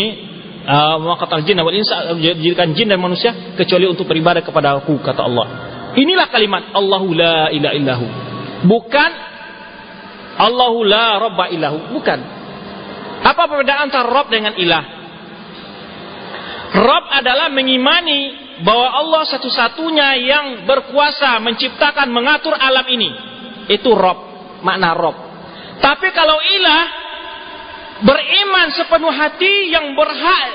uh, wa khalaqtul jinna wal insa jadikan jin dan manusia kecuali untuk beribadah kepada aku kata Allah. Inilah kalimat Allahu la ilaha illahu. Bukan Allahu la rabba illahu, bukan. Apa perbedaan antara Rabb dengan ilah? Rabb adalah mengimani bahwa Allah satu-satunya yang berkuasa menciptakan mengatur alam ini. Itu Rob, makna Rob. Tapi kalau ilah beriman sepenuh hati yang berhak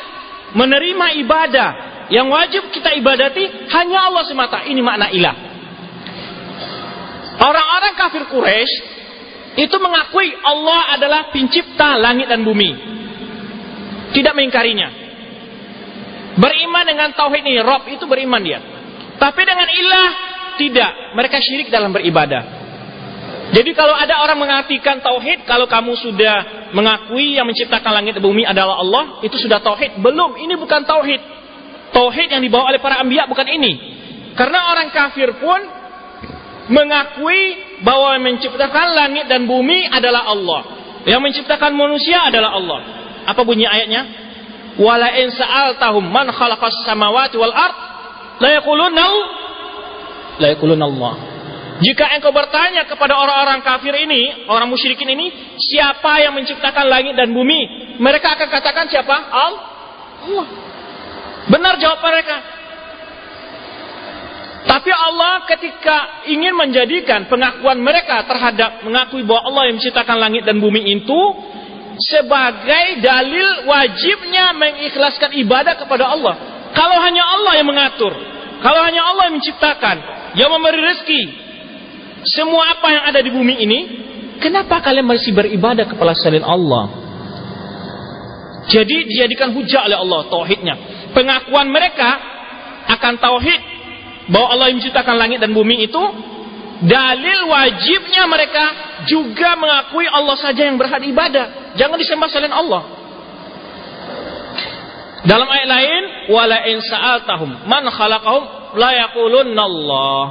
menerima ibadah yang wajib kita ibadati hanya Allah semata. Ini makna ilah. Orang-orang kafir Quraisy itu mengakui Allah adalah pencipta langit dan bumi. Tidak mengingkarinya. Beriman dengan tauhid ini, Rob itu beriman dia. Tapi dengan ilah tidak, mereka syirik dalam beribadah. Jadi kalau ada orang mengartikan tauhid, kalau kamu sudah mengakui yang menciptakan langit dan bumi adalah Allah, itu sudah tauhid. Belum, ini bukan tauhid. Tauhid yang dibawa oleh para ambiya bukan ini. Karena orang kafir pun mengakui bahwa yang menciptakan langit dan bumi adalah Allah. Yang menciptakan manusia adalah Allah. Apa bunyi ayatnya? Wala in sa'altahum man khalaqas samawati wal ard la la Allah Jika engkau bertanya kepada orang-orang kafir ini, orang musyrikin ini, siapa yang menciptakan langit dan bumi? Mereka akan katakan siapa? Allah. Benar jawab mereka. Tapi Allah ketika ingin menjadikan pengakuan mereka terhadap mengakui bahwa Allah yang menciptakan langit dan bumi itu sebagai dalil wajibnya mengikhlaskan ibadah kepada Allah. Kalau hanya Allah yang mengatur, kalau hanya Allah yang menciptakan, yang memberi rezeki, semua apa yang ada di bumi ini, kenapa kalian masih beribadah kepada selain Allah? Jadi dijadikan hujah oleh Allah tauhidnya. Pengakuan mereka akan tauhid bahwa Allah yang menciptakan langit dan bumi itu dalil wajibnya mereka juga mengakui Allah saja yang berhak ibadah. Jangan disembah selain Allah. Dalam ayat lain, wala in sa'altahum man khalaqahum la yaqulunna Allah.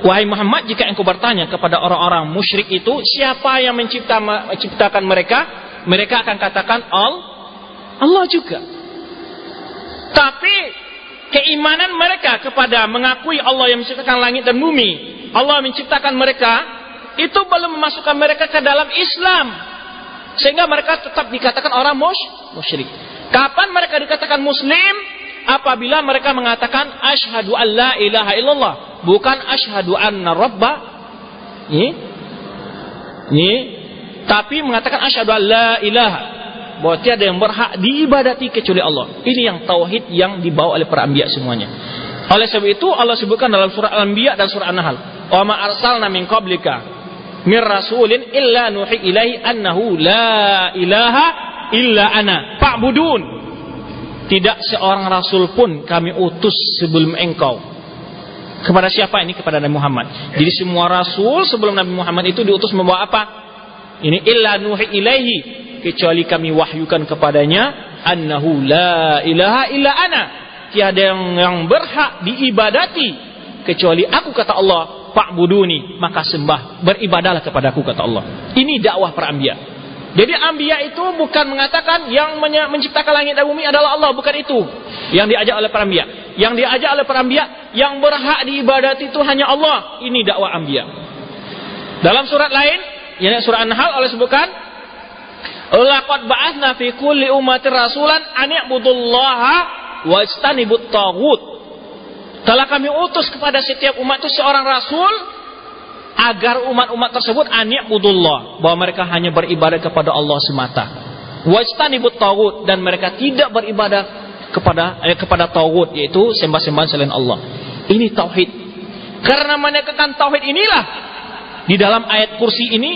Wahai Muhammad, jika engkau bertanya kepada orang-orang musyrik itu, siapa yang mencipta, menciptakan mereka? Mereka akan katakan Allah, Allah juga. Tapi keimanan mereka kepada mengakui Allah yang menciptakan langit dan bumi, Allah menciptakan mereka, itu belum memasukkan mereka ke dalam Islam. Sehingga mereka tetap dikatakan orang musyrik. Kapan mereka dikatakan muslim? Apabila mereka mengatakan asyhadu an la ilaha illallah, bukan asyhadu anna rabba. Ini. Ini. Tapi mengatakan asyhadu an la ilaha bahwa tiada yang berhak diibadati kecuali Allah. Ini yang tauhid yang dibawa oleh para anbiya semuanya. Oleh sebab itu Allah sebutkan dalam surah Al-Anbiya dan surah An-Nahl, "Wa ma arsalna min qablika min rasulin illa nuhi ilaihi annahu la ilaha illa ana fa'budun." Tidak seorang rasul pun kami utus sebelum engkau. Kepada siapa ini? Kepada Nabi Muhammad. Jadi semua rasul sebelum Nabi Muhammad itu diutus membawa apa? Ini illa nuhi ilaihi kecuali kami wahyukan kepadanya annahu la ilaha illa ana tiada yang, yang berhak diibadati kecuali aku kata Allah fa'buduni maka sembah beribadalah kepadaku kata Allah. Ini dakwah para anbiya. Jadi anbiya itu bukan mengatakan yang menciptakan langit dan bumi adalah Allah bukan itu. Yang diajak oleh para anbiya. Yang diajak oleh para anbiya yang berhak diibadati itu hanya Allah. Ini dakwah anbiya. Dalam surat lain yang surah An-Nahl Allah sebutkan Laqad ba'atsna fi kulli ummatin rasulan an ya'budullaha wa istanibut taghut. Telah kami utus kepada setiap umat itu seorang rasul agar umat-umat tersebut an ya'budullah, bahwa mereka hanya beribadah kepada Allah semata. Wa istanibut taghut dan mereka tidak beribadah kepada eh, kepada taghut yaitu sembah-sembahan selain Allah. Ini tauhid. Karena menegakkan tauhid inilah di dalam ayat kursi ini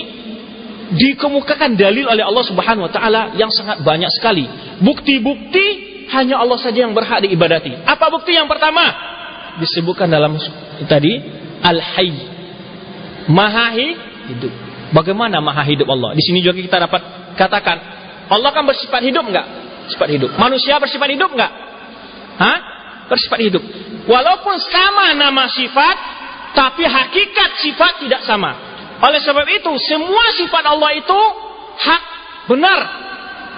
dikemukakan dalil oleh Allah Subhanahu wa taala yang sangat banyak sekali. Bukti-bukti hanya Allah saja yang berhak diibadati. Apa bukti yang pertama? Disebutkan dalam tadi Al-Hayy. Maha hidup. Bagaimana maha hidup Allah? Di sini juga kita dapat katakan Allah kan bersifat hidup enggak? Sifat hidup. Manusia bersifat hidup enggak? Hah? Bersifat hidup. Walaupun sama nama sifat, tapi hakikat sifat tidak sama. Oleh sebab itu, semua sifat Allah itu hak, benar.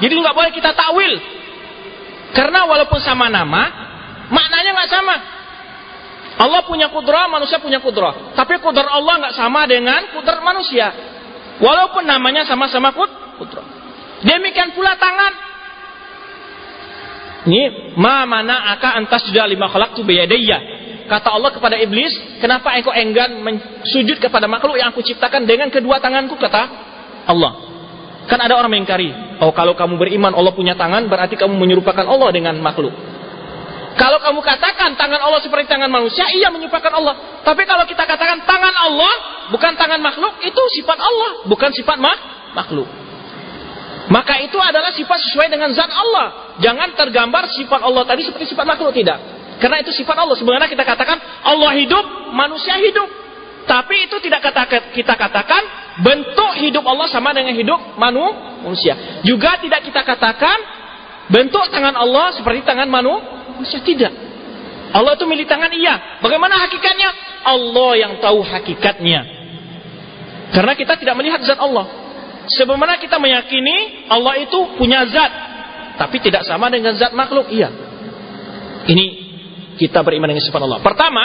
Jadi nggak boleh kita takwil. Karena walaupun sama nama, maknanya nggak sama. Allah punya kudra, manusia punya kudra. Tapi kudra Allah nggak sama dengan kudra manusia. Walaupun namanya sama-sama kudra. Demikian pula tangan. Ini ma mana aka antas sudah lima tu biyadayya. Kata Allah kepada iblis, kenapa engkau enggan sujud kepada makhluk yang aku ciptakan dengan kedua tanganku, kata Allah. Kan ada orang mengingkari, oh kalau kamu beriman Allah punya tangan, berarti kamu menyerupakan Allah dengan makhluk. Kalau kamu katakan tangan Allah seperti tangan manusia, iya menyerupakan Allah. Tapi kalau kita katakan tangan Allah, bukan tangan makhluk, itu sifat Allah, bukan sifat mak makhluk. Maka itu adalah sifat sesuai dengan zat Allah. Jangan tergambar sifat Allah tadi seperti sifat makhluk, tidak. Karena itu sifat Allah. Sebenarnya kita katakan Allah hidup, manusia hidup. Tapi itu tidak kata, kita katakan bentuk hidup Allah sama dengan hidup manusia. Juga tidak kita katakan bentuk tangan Allah seperti tangan manusia. Tidak. Allah itu milik tangan iya. Bagaimana hakikatnya? Allah yang tahu hakikatnya. Karena kita tidak melihat zat Allah. Sebenarnya kita meyakini Allah itu punya zat. Tapi tidak sama dengan zat makhluk. Iya. Ini kita beriman dengan sifat Allah. Pertama,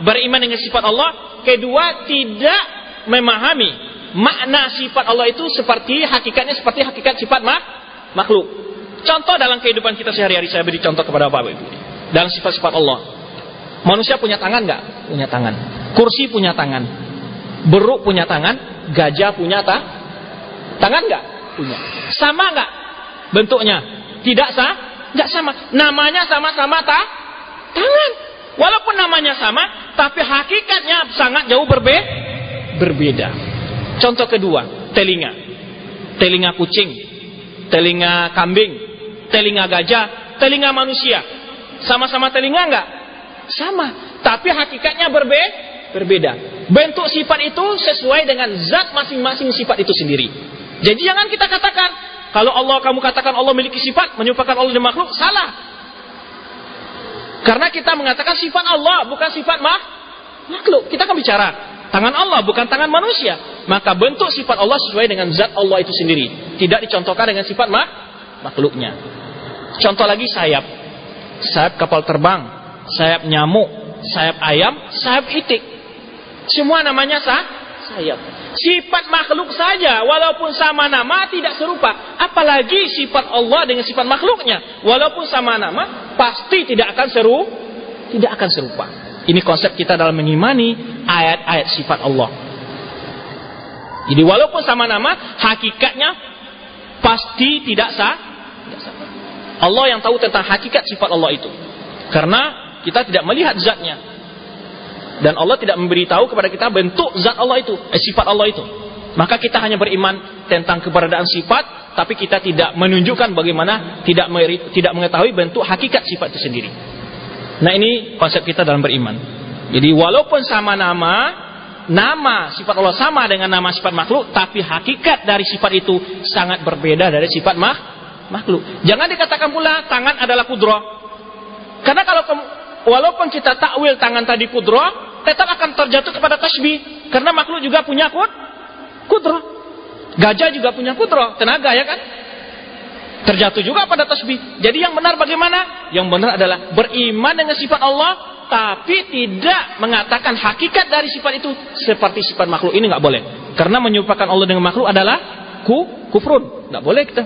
beriman dengan sifat Allah. Kedua, tidak memahami makna sifat Allah itu seperti hakikatnya seperti hakikat sifat mak makhluk. Contoh dalam kehidupan kita sehari-hari saya beri contoh kepada Bapak Ibu. Dalam sifat-sifat Allah. Manusia punya tangan nggak? Punya tangan. Kursi punya tangan. Beruk punya tangan. Gajah punya ta? Tangan nggak? Punya. Sama nggak bentuknya? Tidak sah? Nggak sama. Namanya sama-sama ta? Tangan. Walaupun namanya sama, tapi hakikatnya sangat jauh berbe berbeda. Contoh kedua, telinga. Telinga kucing, telinga kambing, telinga gajah, telinga manusia. Sama-sama telinga enggak? Sama, tapi hakikatnya berbe berbeda. Bentuk sifat itu sesuai dengan zat masing-masing sifat itu sendiri. Jadi jangan kita katakan kalau Allah kamu katakan Allah memiliki sifat menyerupakan Allah dengan makhluk salah. Karena kita mengatakan sifat Allah bukan sifat mah makhluk. Kita kan bicara tangan Allah bukan tangan manusia. Maka bentuk sifat Allah sesuai dengan zat Allah itu sendiri. Tidak dicontohkan dengan sifat mah makhluknya. Contoh lagi sayap. Sayap kapal terbang, sayap nyamuk, sayap ayam, sayap itik. Semua namanya sah, sayap. Sifat makhluk saja, walaupun sama nama tidak serupa. Apalagi sifat Allah dengan sifat makhluknya. Walaupun sama nama, pasti tidak akan seru, tidak akan serupa. Ini konsep kita dalam mengimani ayat-ayat sifat Allah. Jadi walaupun sama nama, hakikatnya pasti tidak sah. Allah yang tahu tentang hakikat sifat Allah itu. Karena kita tidak melihat zatnya. Dan Allah tidak memberitahu kepada kita bentuk zat Allah itu, eh, sifat Allah itu. Maka kita hanya beriman tentang keberadaan sifat, tapi kita tidak menunjukkan bagaimana tidak tidak mengetahui bentuk hakikat sifat itu sendiri. Nah ini konsep kita dalam beriman. Jadi walaupun sama nama, nama sifat Allah sama dengan nama sifat makhluk, tapi hakikat dari sifat itu sangat berbeda dari sifat mah, makhluk. Jangan dikatakan pula tangan adalah kudroh. Karena kalau walaupun kita takwil tangan tadi kudroh, tetap akan terjatuh kepada tasbih. Karena makhluk juga punya kud, kudroh. Gajah juga punya kudroh, tenaga ya kan? Terjatuh juga pada tasbih. Jadi yang benar bagaimana? Yang benar adalah beriman dengan sifat Allah, tapi tidak mengatakan hakikat dari sifat itu seperti sifat makhluk. Ini nggak boleh. Karena menyerupakan Allah dengan makhluk adalah ku kufrun. Nggak boleh kita.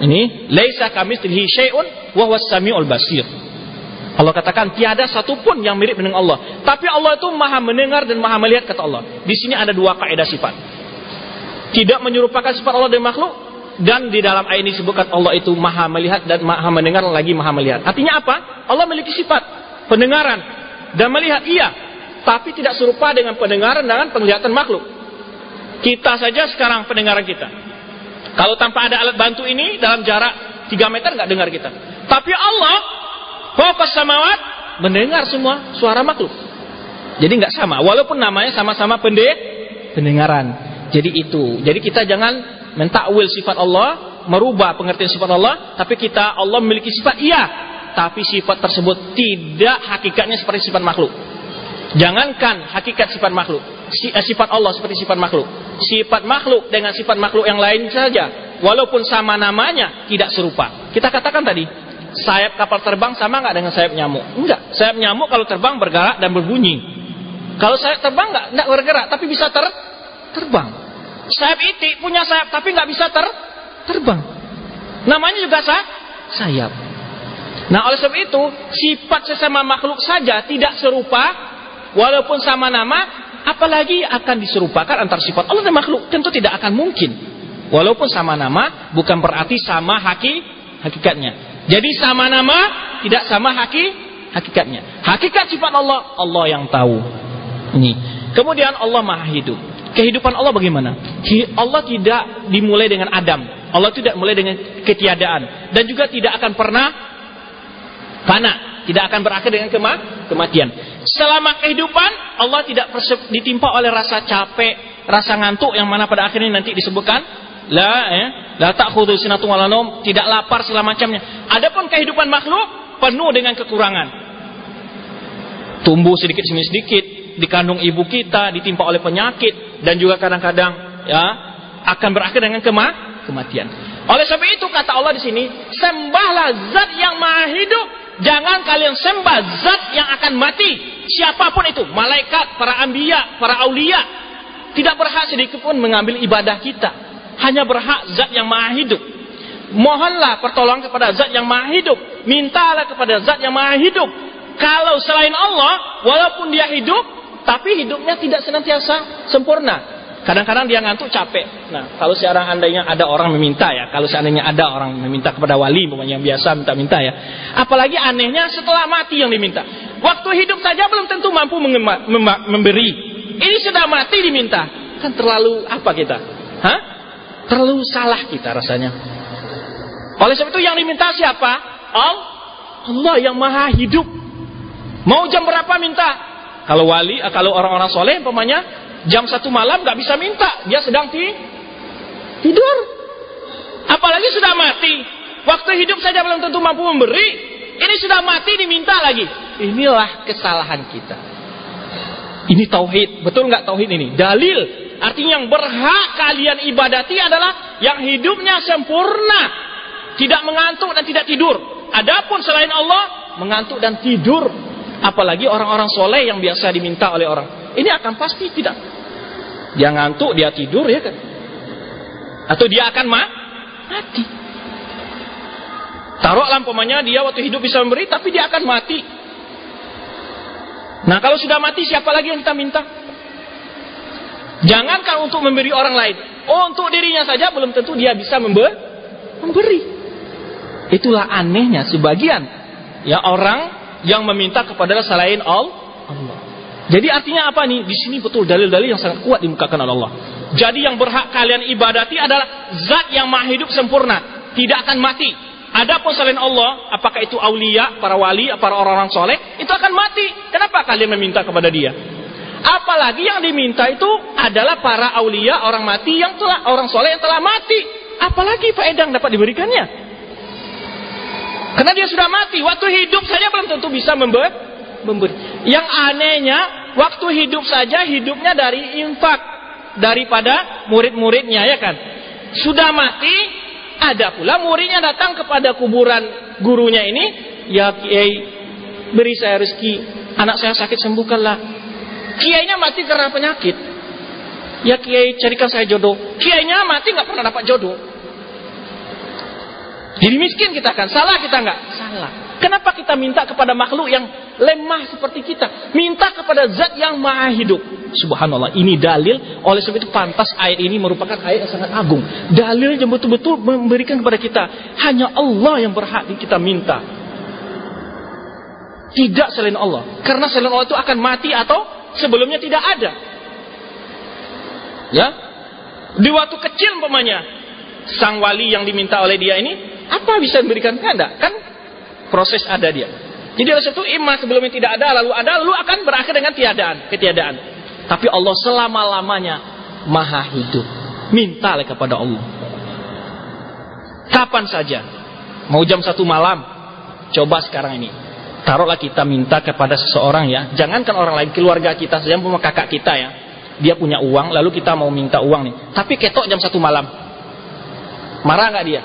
Ini laisa kamitslihi syai'un wa huwas samiul basir. Allah katakan tiada satupun yang mirip dengan Allah. Tapi Allah itu maha mendengar dan maha melihat kata Allah. Di sini ada dua kaidah sifat. Tidak menyerupakan sifat Allah dengan makhluk. Dan di dalam ayat ini disebutkan Allah itu maha melihat dan maha mendengar lagi maha melihat. Artinya apa? Allah memiliki sifat pendengaran dan melihat iya. Tapi tidak serupa dengan pendengaran dengan penglihatan makhluk. Kita saja sekarang pendengaran kita. Kalau tanpa ada alat bantu ini dalam jarak 3 meter nggak dengar kita. Tapi Allah Fokus samawat mendengar semua suara makhluk. Jadi nggak sama, walaupun namanya sama-sama pende pendengaran. Jadi itu. Jadi kita jangan mentakwil sifat Allah, merubah pengertian sifat Allah, tapi kita Allah memiliki sifat iya, tapi sifat tersebut tidak hakikatnya seperti sifat makhluk. Jangankan hakikat sifat makhluk, eh, sifat Allah seperti sifat makhluk. Sifat makhluk dengan sifat makhluk yang lain saja, walaupun sama namanya tidak serupa. Kita katakan tadi, sayap kapal terbang sama nggak dengan sayap nyamuk? Enggak. Sayap nyamuk kalau terbang bergerak dan berbunyi. Kalau sayap terbang nggak nggak bergerak tapi bisa ter terbang. Sayap itik punya sayap tapi nggak bisa ter terbang. Namanya juga sah sayap. Nah oleh sebab itu sifat sesama makhluk saja tidak serupa walaupun sama nama apalagi akan diserupakan antara sifat Allah dan makhluk tentu tidak akan mungkin. Walaupun sama nama bukan berarti sama haki hakikatnya. Jadi sama nama, tidak sama haki, hakikatnya. Hakikat sifat Allah, Allah yang tahu. Ini. Kemudian Allah maha hidup. Kehidupan Allah bagaimana? Allah tidak dimulai dengan Adam. Allah tidak mulai dengan ketiadaan. Dan juga tidak akan pernah fana. Tidak akan berakhir dengan kema kematian. Selama kehidupan, Allah tidak ditimpa oleh rasa capek, rasa ngantuk yang mana pada akhirnya nanti disebutkan la ya, la ta'khudhu sinatun wala tidak lapar segala macamnya. Adapun kehidupan makhluk penuh dengan kekurangan. Tumbuh sedikit demi sedikit, dikandung ibu kita, ditimpa oleh penyakit dan juga kadang-kadang ya akan berakhir dengan kema kematian. Oleh sebab itu kata Allah di sini, sembahlah zat yang maha hidup. Jangan kalian sembah zat yang akan mati. siapa pun itu, malaikat, para ambia, para aulia, tidak berhak sedikit pun mengambil ibadah kita. Hanya berhak zat yang maha hidup. Mohonlah pertolongan kepada zat yang maha hidup. Mintalah kepada zat yang maha hidup. Kalau selain Allah, walaupun dia hidup, tapi hidupnya tidak senantiasa sempurna. Kadang-kadang dia ngantuk capek. Nah, kalau sekarang andainya ada orang meminta ya, kalau seandainya ada orang meminta kepada wali, yang biasa minta-minta ya. Apalagi anehnya setelah mati yang diminta. Waktu hidup saja belum tentu mampu memberi. Ini sudah mati diminta. Kan terlalu apa kita? Hah? Terlalu salah kita rasanya. Oleh sebab itu yang diminta siapa? Allah yang maha hidup. Mau jam berapa minta? Kalau wali, kalau orang-orang soleh, umpamanya jam satu malam nggak bisa minta, dia sedang ti tidur. Apalagi sudah mati, waktu hidup saja belum tentu mampu memberi, ini sudah mati diminta lagi. Inilah kesalahan kita. Ini tauhid, betul nggak tauhid ini? Dalil, artinya yang berhak kalian ibadati adalah yang hidupnya sempurna, tidak mengantuk dan tidak tidur. Adapun selain Allah mengantuk dan tidur, apalagi orang-orang soleh yang biasa diminta oleh orang. Ini akan pasti tidak. Dia ngantuk, dia tidur ya kan. Atau dia akan ma mati. Taruh lampunya dia waktu hidup bisa memberi, tapi dia akan mati. Nah kalau sudah mati siapa lagi yang kita minta? Jangankan untuk memberi orang lain. Oh, untuk dirinya saja belum tentu dia bisa memberi. Itulah anehnya sebagian ya orang yang meminta kepada selain Allah. Jadi artinya apa nih? Di sini betul dalil-dalil yang sangat kuat dimukakan oleh Allah. Jadi yang berhak kalian ibadati adalah zat yang maha hidup sempurna, tidak akan mati. Adapun selain Allah, apakah itu aulia, para wali, para orang-orang soleh, itu akan mati. Kenapa kalian meminta kepada dia? Apalagi yang diminta itu adalah para aulia, orang mati yang telah orang soleh yang telah mati. Apalagi faedah yang dapat diberikannya? Karena dia sudah mati, waktu hidup saja belum tentu bisa memberi. Yang anehnya waktu hidup saja hidupnya dari infak daripada murid-muridnya ya kan. Sudah mati, ada pula muridnya datang kepada kuburan gurunya ini, ya Kiai beri saya rezeki, anak saya sakit sembuhkanlah. Kiainya mati karena penyakit. Ya Kiai carikan saya jodoh. Kiainya mati nggak pernah dapat jodoh. Jadi miskin kita kan, salah kita nggak? Salah. Kenapa kita minta kepada makhluk yang lemah seperti kita? Minta kepada zat yang maha hidup. Subhanallah, ini dalil. Oleh sebab itu pantas ayat ini merupakan ayat yang sangat agung. Dalil yang betul-betul memberikan kepada kita. Hanya Allah yang berhak kita minta. Tidak selain Allah. Karena selain Allah itu akan mati atau sebelumnya tidak ada. Ya, di waktu kecil umpamanya sang wali yang diminta oleh dia ini apa bisa memberikan tanda? Kan proses ada dia. Jadi oleh itu iman sebelumnya tidak ada lalu ada lalu akan berakhir dengan tiadaan, ketiadaan. Tapi Allah selama-lamanya maha hidup. Mintalah kepada Allah. Kapan saja. Mau jam satu malam. Coba sekarang ini. Taruhlah kita minta kepada seseorang ya. Jangankan orang lain, keluarga kita saja, kakak kita ya. Dia punya uang, lalu kita mau minta uang nih. Tapi ketok jam satu malam. Marah nggak dia?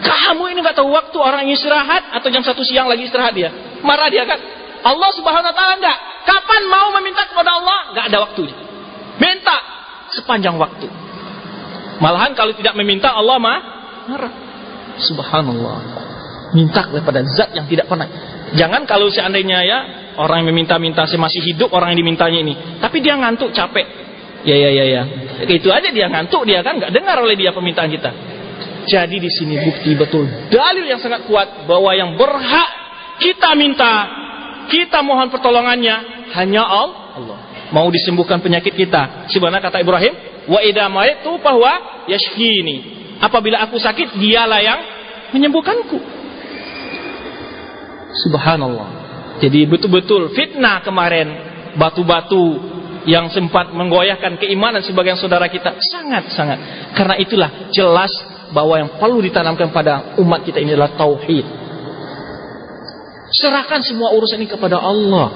Kamu ini nggak tahu waktu orang istirahat atau jam satu siang lagi istirahat dia. Marah dia kan? Allah subhanahu wa ta'ala enggak. Kapan mau meminta kepada Allah? Enggak ada waktunya. Minta sepanjang waktu. Malahan kalau tidak meminta Allah mah marah. Subhanallah. Minta kepada zat yang tidak pernah. Jangan kalau seandainya ya orang yang meminta-minta masih hidup orang yang dimintanya ini. Tapi dia ngantuk capek. Ya ya ya ya. Itu aja dia ngantuk dia kan nggak dengar oleh dia permintaan kita. Jadi di sini bukti betul dalil yang sangat kuat bahwa yang berhak kita minta, kita mohon pertolongannya hanya Allah. Mau disembuhkan penyakit kita. Sebenarnya kata Ibrahim, wa idza maitu bahwa yashfini. Apabila aku sakit, dialah yang menyembuhkanku. Subhanallah. Jadi betul-betul fitnah kemarin batu-batu yang sempat menggoyahkan keimanan sebagian saudara kita sangat-sangat. Karena itulah jelas bahwa yang perlu ditanamkan pada umat kita ini adalah tauhid. Serahkan semua urusan ini kepada Allah.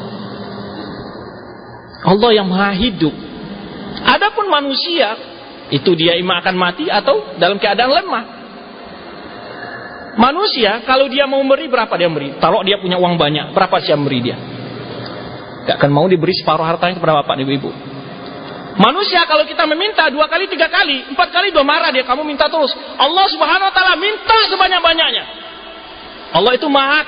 Allah yang maha hidup. Adapun manusia, itu dia imam akan mati atau dalam keadaan lemah. Manusia, kalau dia mau memberi, berapa dia memberi? Taruh dia punya uang banyak, berapa dia memberi dia? Gak akan mau diberi separuh hartanya kepada bapak dan ibu. Manusia kalau kita meminta dua kali, tiga kali, empat kali dua marah dia. Kamu minta terus. Allah subhanahu wa ta'ala minta sebanyak-banyaknya. Allah itu maha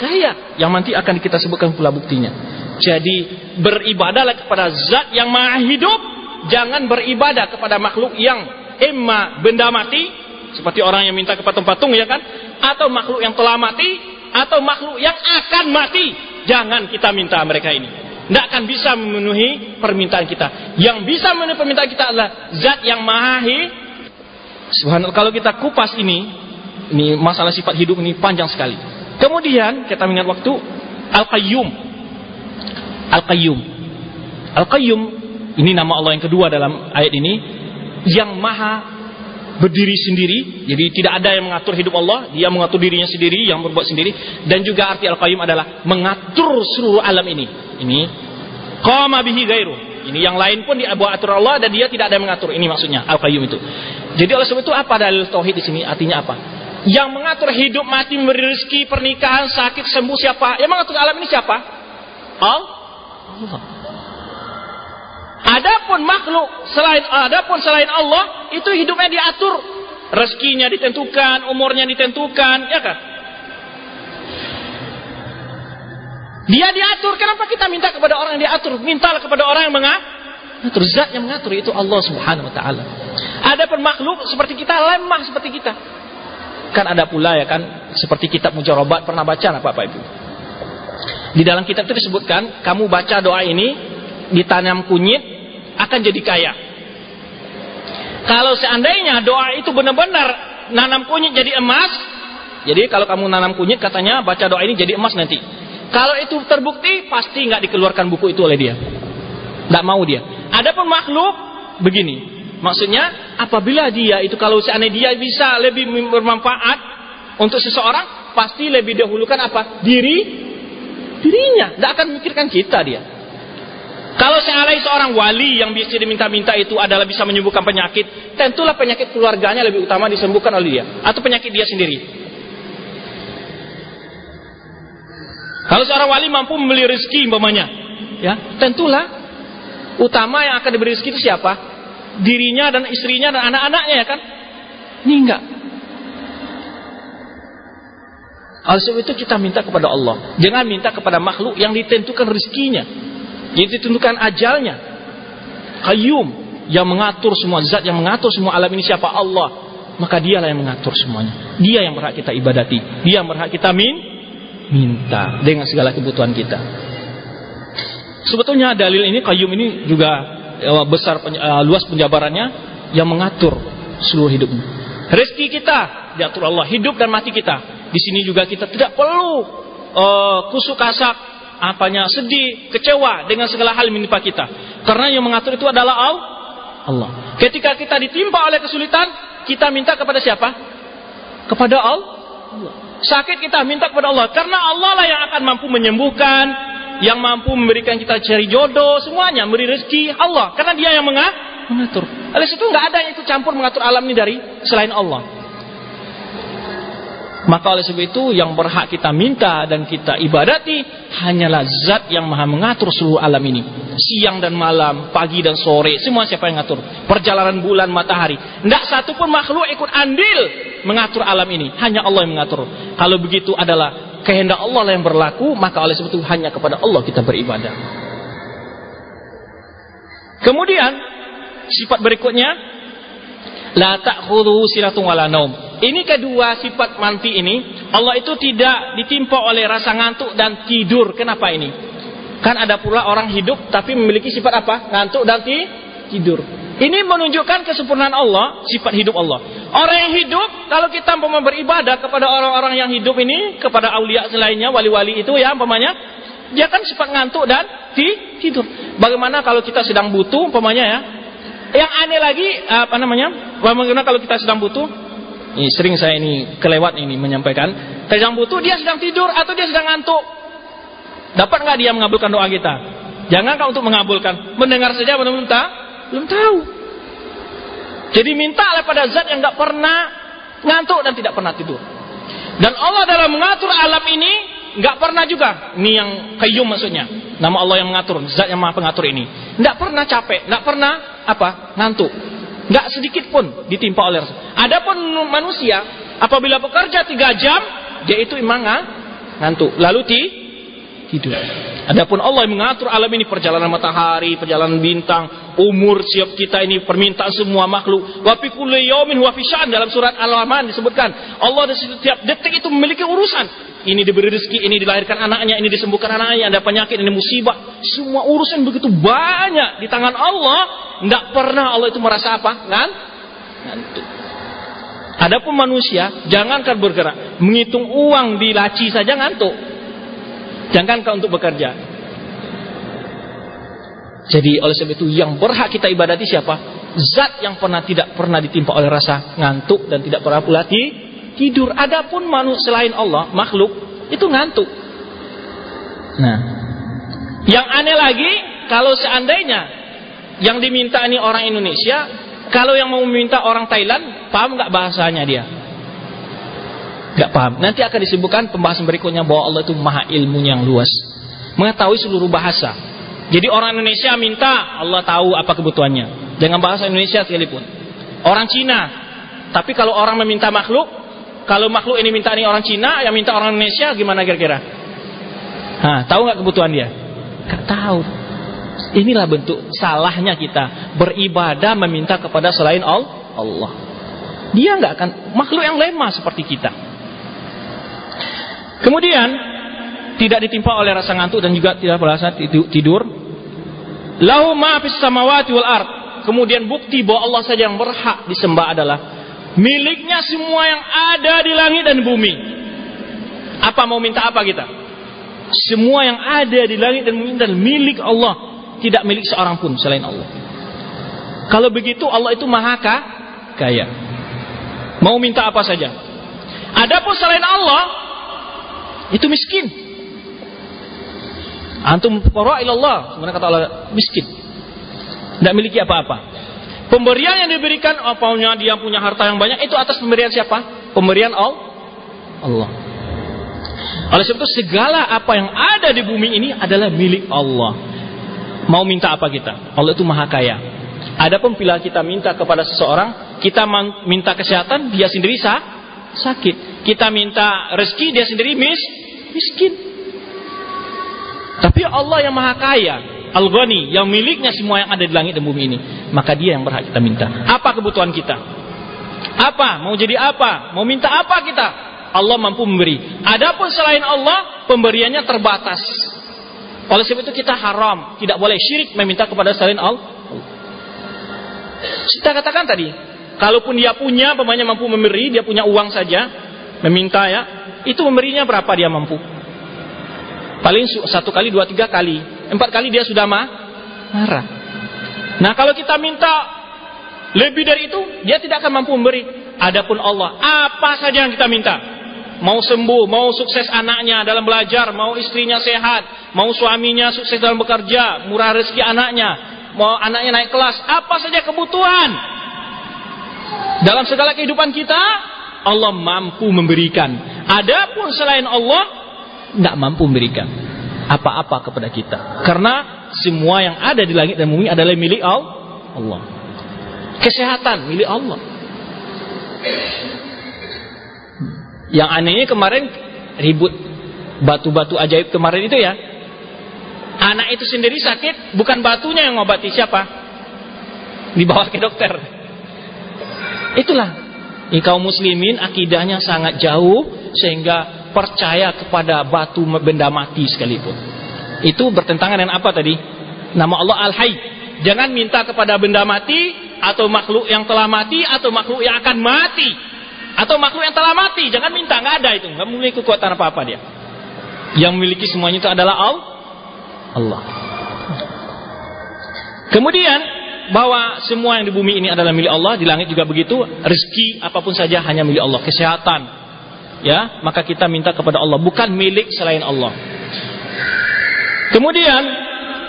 kaya. Yang nanti akan kita sebutkan pula buktinya. Jadi beribadahlah kepada zat yang maha hidup. Jangan beribadah kepada makhluk yang emma benda mati. Seperti orang yang minta ke patung-patung ya kan. Atau makhluk yang telah mati. Atau makhluk yang akan mati. Jangan kita minta mereka ini. Tidak akan bisa memenuhi permintaan kita. Yang bisa memenuhi permintaan kita adalah zat yang mahahi. Subhanallah, kalau kita kupas ini, ini masalah sifat hidup ini panjang sekali. Kemudian kita mengingat waktu Al-Qayyum. Al-Qayyum. Al-Qayyum, ini nama Allah yang kedua dalam ayat ini. Yang maha berdiri sendiri. Jadi tidak ada yang mengatur hidup Allah. Dia mengatur dirinya sendiri, yang berbuat sendiri. Dan juga arti Al-Qayyum adalah mengatur seluruh alam ini. Ini qama bihi gairu. Ini yang lain pun dibuat atur Allah dan dia tidak ada yang mengatur. Ini maksudnya Al-Qayyum itu. Jadi oleh sebab itu apa dalil tauhid di sini? Artinya apa? Yang mengatur hidup mati, memberi rezeki, pernikahan, sakit, sembuh siapa? Yang mengatur alam ini siapa? Allah. Adapun makhluk selain adapun selain Allah itu hidupnya diatur, rezekinya ditentukan, umurnya ditentukan, ya kan? Dia diatur. Kenapa kita minta kepada orang yang diatur? Mintalah kepada orang yang mengatur. Zat yang mengatur itu Allah Subhanahu wa taala. Ada makhluk seperti kita lemah seperti kita. Kan ada pula ya kan seperti kitab mujarabat pernah baca enggak Bapak Ibu? Di dalam kitab itu disebutkan kamu baca doa ini ditanam kunyit akan jadi kaya. Kalau seandainya doa itu benar-benar nanam kunyit jadi emas, jadi kalau kamu nanam kunyit katanya baca doa ini jadi emas nanti. Kalau itu terbukti, pasti nggak dikeluarkan buku itu oleh dia. Nggak mau dia. Adapun makhluk, begini. Maksudnya, apabila dia itu kalau seandainya dia bisa lebih bermanfaat untuk seseorang, pasti lebih dahulukan apa? Diri, dirinya. Nggak akan memikirkan kita dia. Kalau seandainya seorang wali yang bisa diminta-minta itu adalah bisa menyembuhkan penyakit, tentulah penyakit keluarganya lebih utama disembuhkan oleh dia. Atau penyakit dia sendiri. Kalau seorang wali mampu membeli rezeki umpamanya, ya, tentulah utama yang akan diberi rezeki itu siapa? Dirinya dan istrinya dan anak-anaknya ya kan? Ini enggak. Oleh itu kita minta kepada Allah. Jangan minta kepada makhluk yang ditentukan rezekinya. Yang ditentukan ajalnya. Qayyum yang mengatur semua zat yang mengatur semua alam ini siapa Allah. Maka dialah yang mengatur semuanya. Dia yang berhak kita ibadati. Dia yang berhak kita min minta dengan segala kebutuhan kita. Sebetulnya dalil ini kayyum ini juga ya, besar uh, luas penjabarannya yang mengatur seluruh hidupnya. Rezeki kita diatur Allah, hidup dan mati kita. Di sini juga kita tidak perlu uh, kusuk kasak, apanya sedih, kecewa dengan segala hal menimpa kita. Karena yang mengatur itu adalah Allah. Ketika kita ditimpa oleh kesulitan, kita minta kepada siapa? Kepada Allah. Sakit kita minta kepada Allah. Karena Allah lah yang akan mampu menyembuhkan. Yang mampu memberikan kita cari jodoh. Semuanya. Memberi rezeki Allah. Karena dia yang mengatur. Oleh situ nggak ada yang ikut campur mengatur alam ini dari selain Allah. Maka oleh sebab itu yang berhak kita minta dan kita ibadati hanyalah zat yang maha mengatur seluruh alam ini. Siang dan malam, pagi dan sore, semua siapa yang mengatur. Perjalanan bulan, matahari. Tidak satu pun makhluk ikut andil mengatur alam ini. Hanya Allah yang mengatur. Kalau begitu adalah kehendak Allah yang berlaku, maka oleh sebab itu hanya kepada Allah kita beribadah. Kemudian, sifat berikutnya, la ta'khudhu silatun wala naum. Ini kedua sifat manti ini Allah itu tidak ditimpa oleh rasa ngantuk dan tidur. Kenapa ini? Kan ada pula orang hidup tapi memiliki sifat apa? Ngantuk dan tidur. Ini menunjukkan kesempurnaan Allah, sifat hidup Allah. Orang yang hidup, kalau kita mau beribadah kepada orang-orang yang hidup ini, kepada aulia selainnya, wali-wali itu ya, umpamanya, dia kan sifat ngantuk dan tidur. Bagaimana kalau kita sedang butuh, umpamanya ya, yang aneh lagi, apa namanya, bagaimana kalau kita sedang butuh, ini sering saya ini kelewat ini menyampaikan. Sedang butuh dia sedang tidur atau dia sedang ngantuk. Dapat nggak dia mengabulkan doa kita? Jangan kau untuk mengabulkan. Mendengar saja belum tahu. Belum tahu. Jadi mintalah pada zat yang nggak pernah ngantuk dan tidak pernah tidur. Dan Allah dalam mengatur alam ini nggak pernah juga. Ini yang kayyum maksudnya. Nama Allah yang mengatur, zat yang maha pengatur ini. Tidak pernah capek, tidak pernah apa ngantuk. Tidak sedikit pun ditimpa oleh rasa. Adapun manusia, apabila bekerja tiga jam, dia itu memang ngantuk. Lalu ti, tidur. Adapun Allah yang mengatur alam ini perjalanan matahari, perjalanan bintang, umur siap kita ini permintaan semua makhluk. Wa fi kulli yaumin wa fi dalam surat Al-Rahman disebutkan Allah di setiap detik itu memiliki urusan. Ini diberi rezeki, ini dilahirkan anaknya, ini disembuhkan anaknya, ada penyakit, ini musibah. Semua urusan begitu banyak di tangan Allah. Tidak pernah Allah itu merasa apa? Kan? Ngantuk. Adapun manusia, jangankan bergerak, menghitung uang di laci saja ngantuk. Jangankan untuk bekerja. Jadi oleh sebab itu yang berhak kita ibadati siapa? Zat yang pernah tidak pernah ditimpa oleh rasa ngantuk dan tidak pernah pula tidur. Adapun manusia selain Allah, makhluk itu ngantuk. Nah, yang aneh lagi kalau seandainya yang diminta ini orang Indonesia, kalau yang mau meminta orang Thailand, paham nggak bahasanya dia? Nggak paham. Nanti akan disebutkan pembahasan berikutnya bahwa Allah itu maha ilmu yang luas, mengetahui seluruh bahasa. Jadi orang Indonesia minta, Allah tahu apa kebutuhannya. Dengan bahasa Indonesia sekalipun. Orang Cina, tapi kalau orang meminta makhluk, kalau makhluk ini minta ini orang Cina, yang minta orang Indonesia gimana kira-kira? Nah, tahu nggak kebutuhan dia? Gak tahu. Inilah bentuk salahnya kita beribadah meminta kepada selain Allah. Dia nggak akan makhluk yang lemah seperti kita. Kemudian tidak ditimpa oleh rasa ngantuk dan juga tidak merasa tidur. Lahu ma samawati wal ard. Kemudian bukti bahwa Allah saja yang berhak disembah adalah Miliknya semua yang ada di langit dan bumi. Apa mau minta apa kita? Semua yang ada di langit dan bumi adalah milik Allah, tidak milik seorang pun selain Allah. Kalau begitu Allah itu maha kaya. Mau minta apa saja. Adapun selain Allah itu miskin. Antum fuqara ilallah, sebenarnya kata Allah miskin. Tidak miliki apa-apa. Pemberian yang diberikan apanya dia punya harta yang banyak itu atas pemberian siapa? Pemberian Allah. Oleh sebab itu segala apa yang ada di bumi ini adalah milik Allah. Mau minta apa kita? Allah itu maha kaya. Adapun bila kita minta kepada seseorang, kita minta kesehatan, dia sendiri sah, sakit. Kita minta rezeki, dia sendiri mis, miskin. Tapi Allah yang maha kaya, Al-Ghani yang miliknya semua yang ada di langit dan bumi ini. Maka dia yang berhak kita minta. Apa kebutuhan kita? Apa? Mau jadi apa? Mau minta apa kita? Allah mampu memberi. Adapun selain Allah, pemberiannya terbatas. Oleh sebab itu kita haram, tidak boleh syirik meminta kepada selain Allah. Kita katakan tadi, kalaupun dia punya, pemainnya mampu memberi, dia punya uang saja, meminta ya, itu memberinya berapa dia mampu? Paling satu kali, dua, tiga kali. Empat kali dia sudah ma marah. Nah kalau kita minta lebih dari itu, dia tidak akan mampu memberi. Adapun Allah, apa saja yang kita minta. Mau sembuh, mau sukses anaknya dalam belajar, mau istrinya sehat, mau suaminya sukses dalam bekerja, murah rezeki anaknya, mau anaknya naik kelas, apa saja kebutuhan. Dalam segala kehidupan kita, Allah mampu memberikan. Adapun selain Allah, tidak mampu memberikan apa-apa kepada kita. Karena semua yang ada di langit dan bumi adalah milik Allah. Kesehatan milik Allah. Yang anehnya kemarin ribut batu-batu ajaib kemarin itu ya. Anak itu sendiri sakit, bukan batunya yang ngobati siapa? Dibawa ke dokter. Itulah. Ini muslimin akidahnya sangat jauh sehingga percaya kepada batu benda mati sekalipun. Itu bertentangan dengan apa tadi? Nama Allah Al-Hayy. Jangan minta kepada benda mati atau makhluk yang telah mati atau makhluk yang akan mati atau makhluk yang telah mati. Jangan minta, nggak ada itu, nggak memiliki kekuatan apa-apa dia. Yang memiliki semuanya itu adalah Allah. Kemudian bahwa semua yang di bumi ini adalah milik Allah, di langit juga begitu. Rezeki apa pun saja hanya milik Allah. Kesehatan, ya maka kita minta kepada Allah bukan milik selain Allah kemudian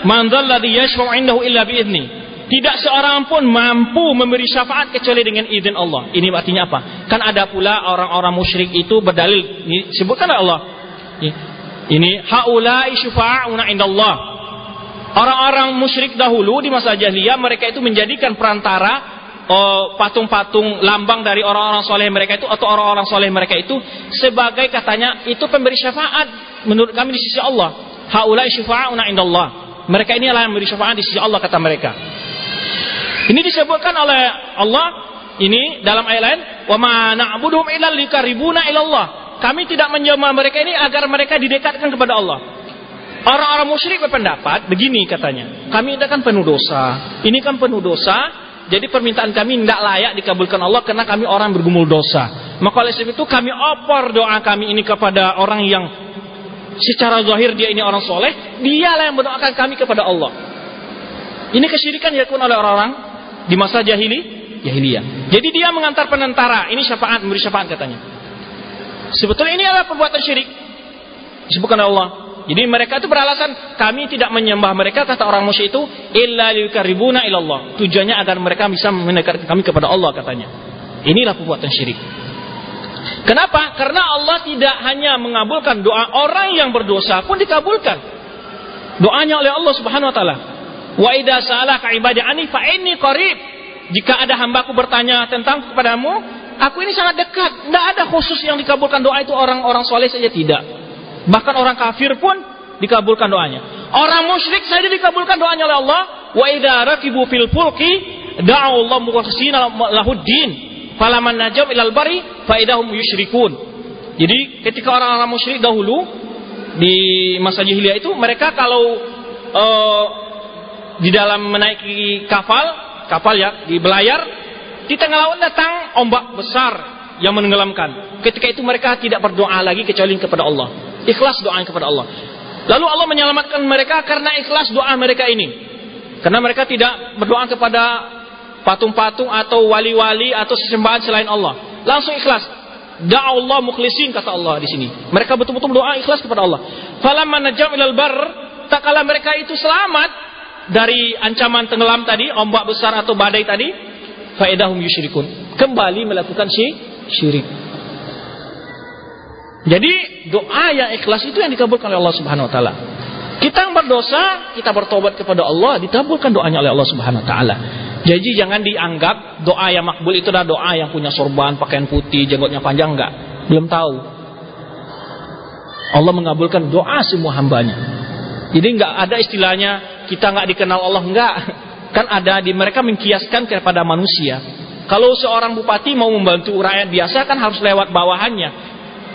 man dzalladzi yashfa'u indahu illa tidak seorang pun mampu memberi syafaat kecuali dengan izin Allah. Ini artinya apa? Kan ada pula orang-orang musyrik itu berdalil. Ini sebutkan Allah. Ini haula'i syufa'una indallah. Orang-orang musyrik dahulu di masa jahiliyah mereka itu menjadikan perantara oh, patung-patung uh, lambang dari orang-orang soleh mereka itu atau orang-orang soleh mereka itu sebagai katanya itu pemberi syafaat menurut kami di sisi Allah. Haulai syafa'una indallah. Mereka ini adalah yang memberi syafaat di sisi Allah kata mereka. Ini disebutkan oleh Allah ini dalam ayat lain, "Wa ma na'buduhum illa likaribuna ilallah." Kami tidak menyembah mereka ini agar mereka didekatkan kepada Allah. Orang-orang musyrik berpendapat begini katanya. Kami ini kan penuh dosa. Ini kan penuh dosa. Jadi permintaan kami tidak layak dikabulkan Allah karena kami orang bergumul dosa. Maka oleh sebab itu kami opor doa kami ini kepada orang yang secara zahir dia ini orang soleh. Dialah yang mendoakan kami kepada Allah. Ini kesyirikan dilakukan oleh orang-orang di masa jahili, jahiliyah. Jadi dia mengantar penentara. Ini syafaat, memberi syafaat katanya. Sebetulnya ini adalah perbuatan syirik. Disebutkan oleh Allah. Jadi mereka itu beralasan kami tidak menyembah mereka kata orang musyrik itu illa likaribuna ilallah. Tujuannya agar mereka bisa mendekatkan kami kepada Allah katanya. Inilah perbuatan syirik. Kenapa? Karena Allah tidak hanya mengabulkan doa orang yang berdosa pun dikabulkan. Doanya oleh Allah Subhanahu wa taala. Wa idza sa'alaka ibadi ani fa inni qarib. Jika ada hambaku bertanya tentang kepadamu, aku ini sangat dekat. Tidak ada khusus yang dikabulkan doa itu orang-orang soleh saja tidak. Bahkan orang kafir pun dikabulkan doanya. Orang musyrik saja dikabulkan doanya oleh Allah. Wa idza rakibu fil fulki da'u Allah mukhlishina lahuddin. Falaman najam ilal bari fa idahum yusyrikun. Jadi ketika orang-orang musyrik dahulu di masa jahiliyah itu mereka kalau uh, di dalam menaiki kapal, kapal ya, di belayar, di tengah laut datang ombak besar yang menenggelamkan. Ketika itu mereka tidak berdoa lagi kecuali kepada Allah. Ikhlas doa kepada Allah. Lalu Allah menyelamatkan mereka karena ikhlas doa mereka ini. Karena mereka tidak berdoa kepada patung-patung atau wali-wali atau sesembahan selain Allah. Langsung ikhlas. Allah mukhlisin kata Allah di sini. Mereka betul-betul doa ikhlas kepada Allah. Falamma najam ilal bar, tak kala mereka itu selamat dari ancaman tenggelam tadi, ombak besar atau badai tadi, faedahum yusyrikun. Kembali melakukan syirik. Jadi doa yang ikhlas itu yang dikabulkan oleh Allah Subhanahu wa taala. Kita yang berdosa, kita bertobat kepada Allah, dikabulkan doanya oleh Allah Subhanahu wa taala. Jadi jangan dianggap doa yang makbul itu adalah doa yang punya sorban, pakaian putih, jenggotnya panjang enggak. Belum tahu. Allah mengabulkan doa semua hambanya. Jadi enggak ada istilahnya kita enggak dikenal Allah enggak. Kan ada di mereka mengkiaskan kepada manusia. Kalau seorang bupati mau membantu rakyat biasa kan harus lewat bawahannya.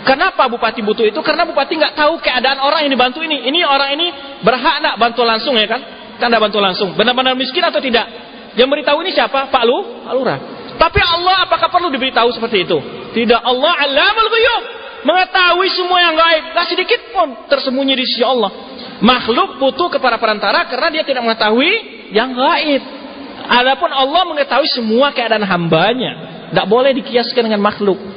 Kenapa bupati butuh itu? Karena bupati nggak tahu keadaan orang yang dibantu ini. Ini orang ini berhak nak bantu langsung ya kan? Ada bantu langsung. Benar-benar miskin atau tidak? Yang beritahu ini siapa? Pak Lu, Pak Lurah. Tapi Allah apakah perlu diberitahu seperti itu? Tidak. Allah alamul ghuyub. Mengetahui semua yang gaib. Gak sedikit pun tersembunyi di sisi Allah. Makhluk butuh kepada perantara karena dia tidak mengetahui yang gaib. Adapun Allah mengetahui semua keadaan hambanya. Tidak boleh dikiaskan dengan makhluk.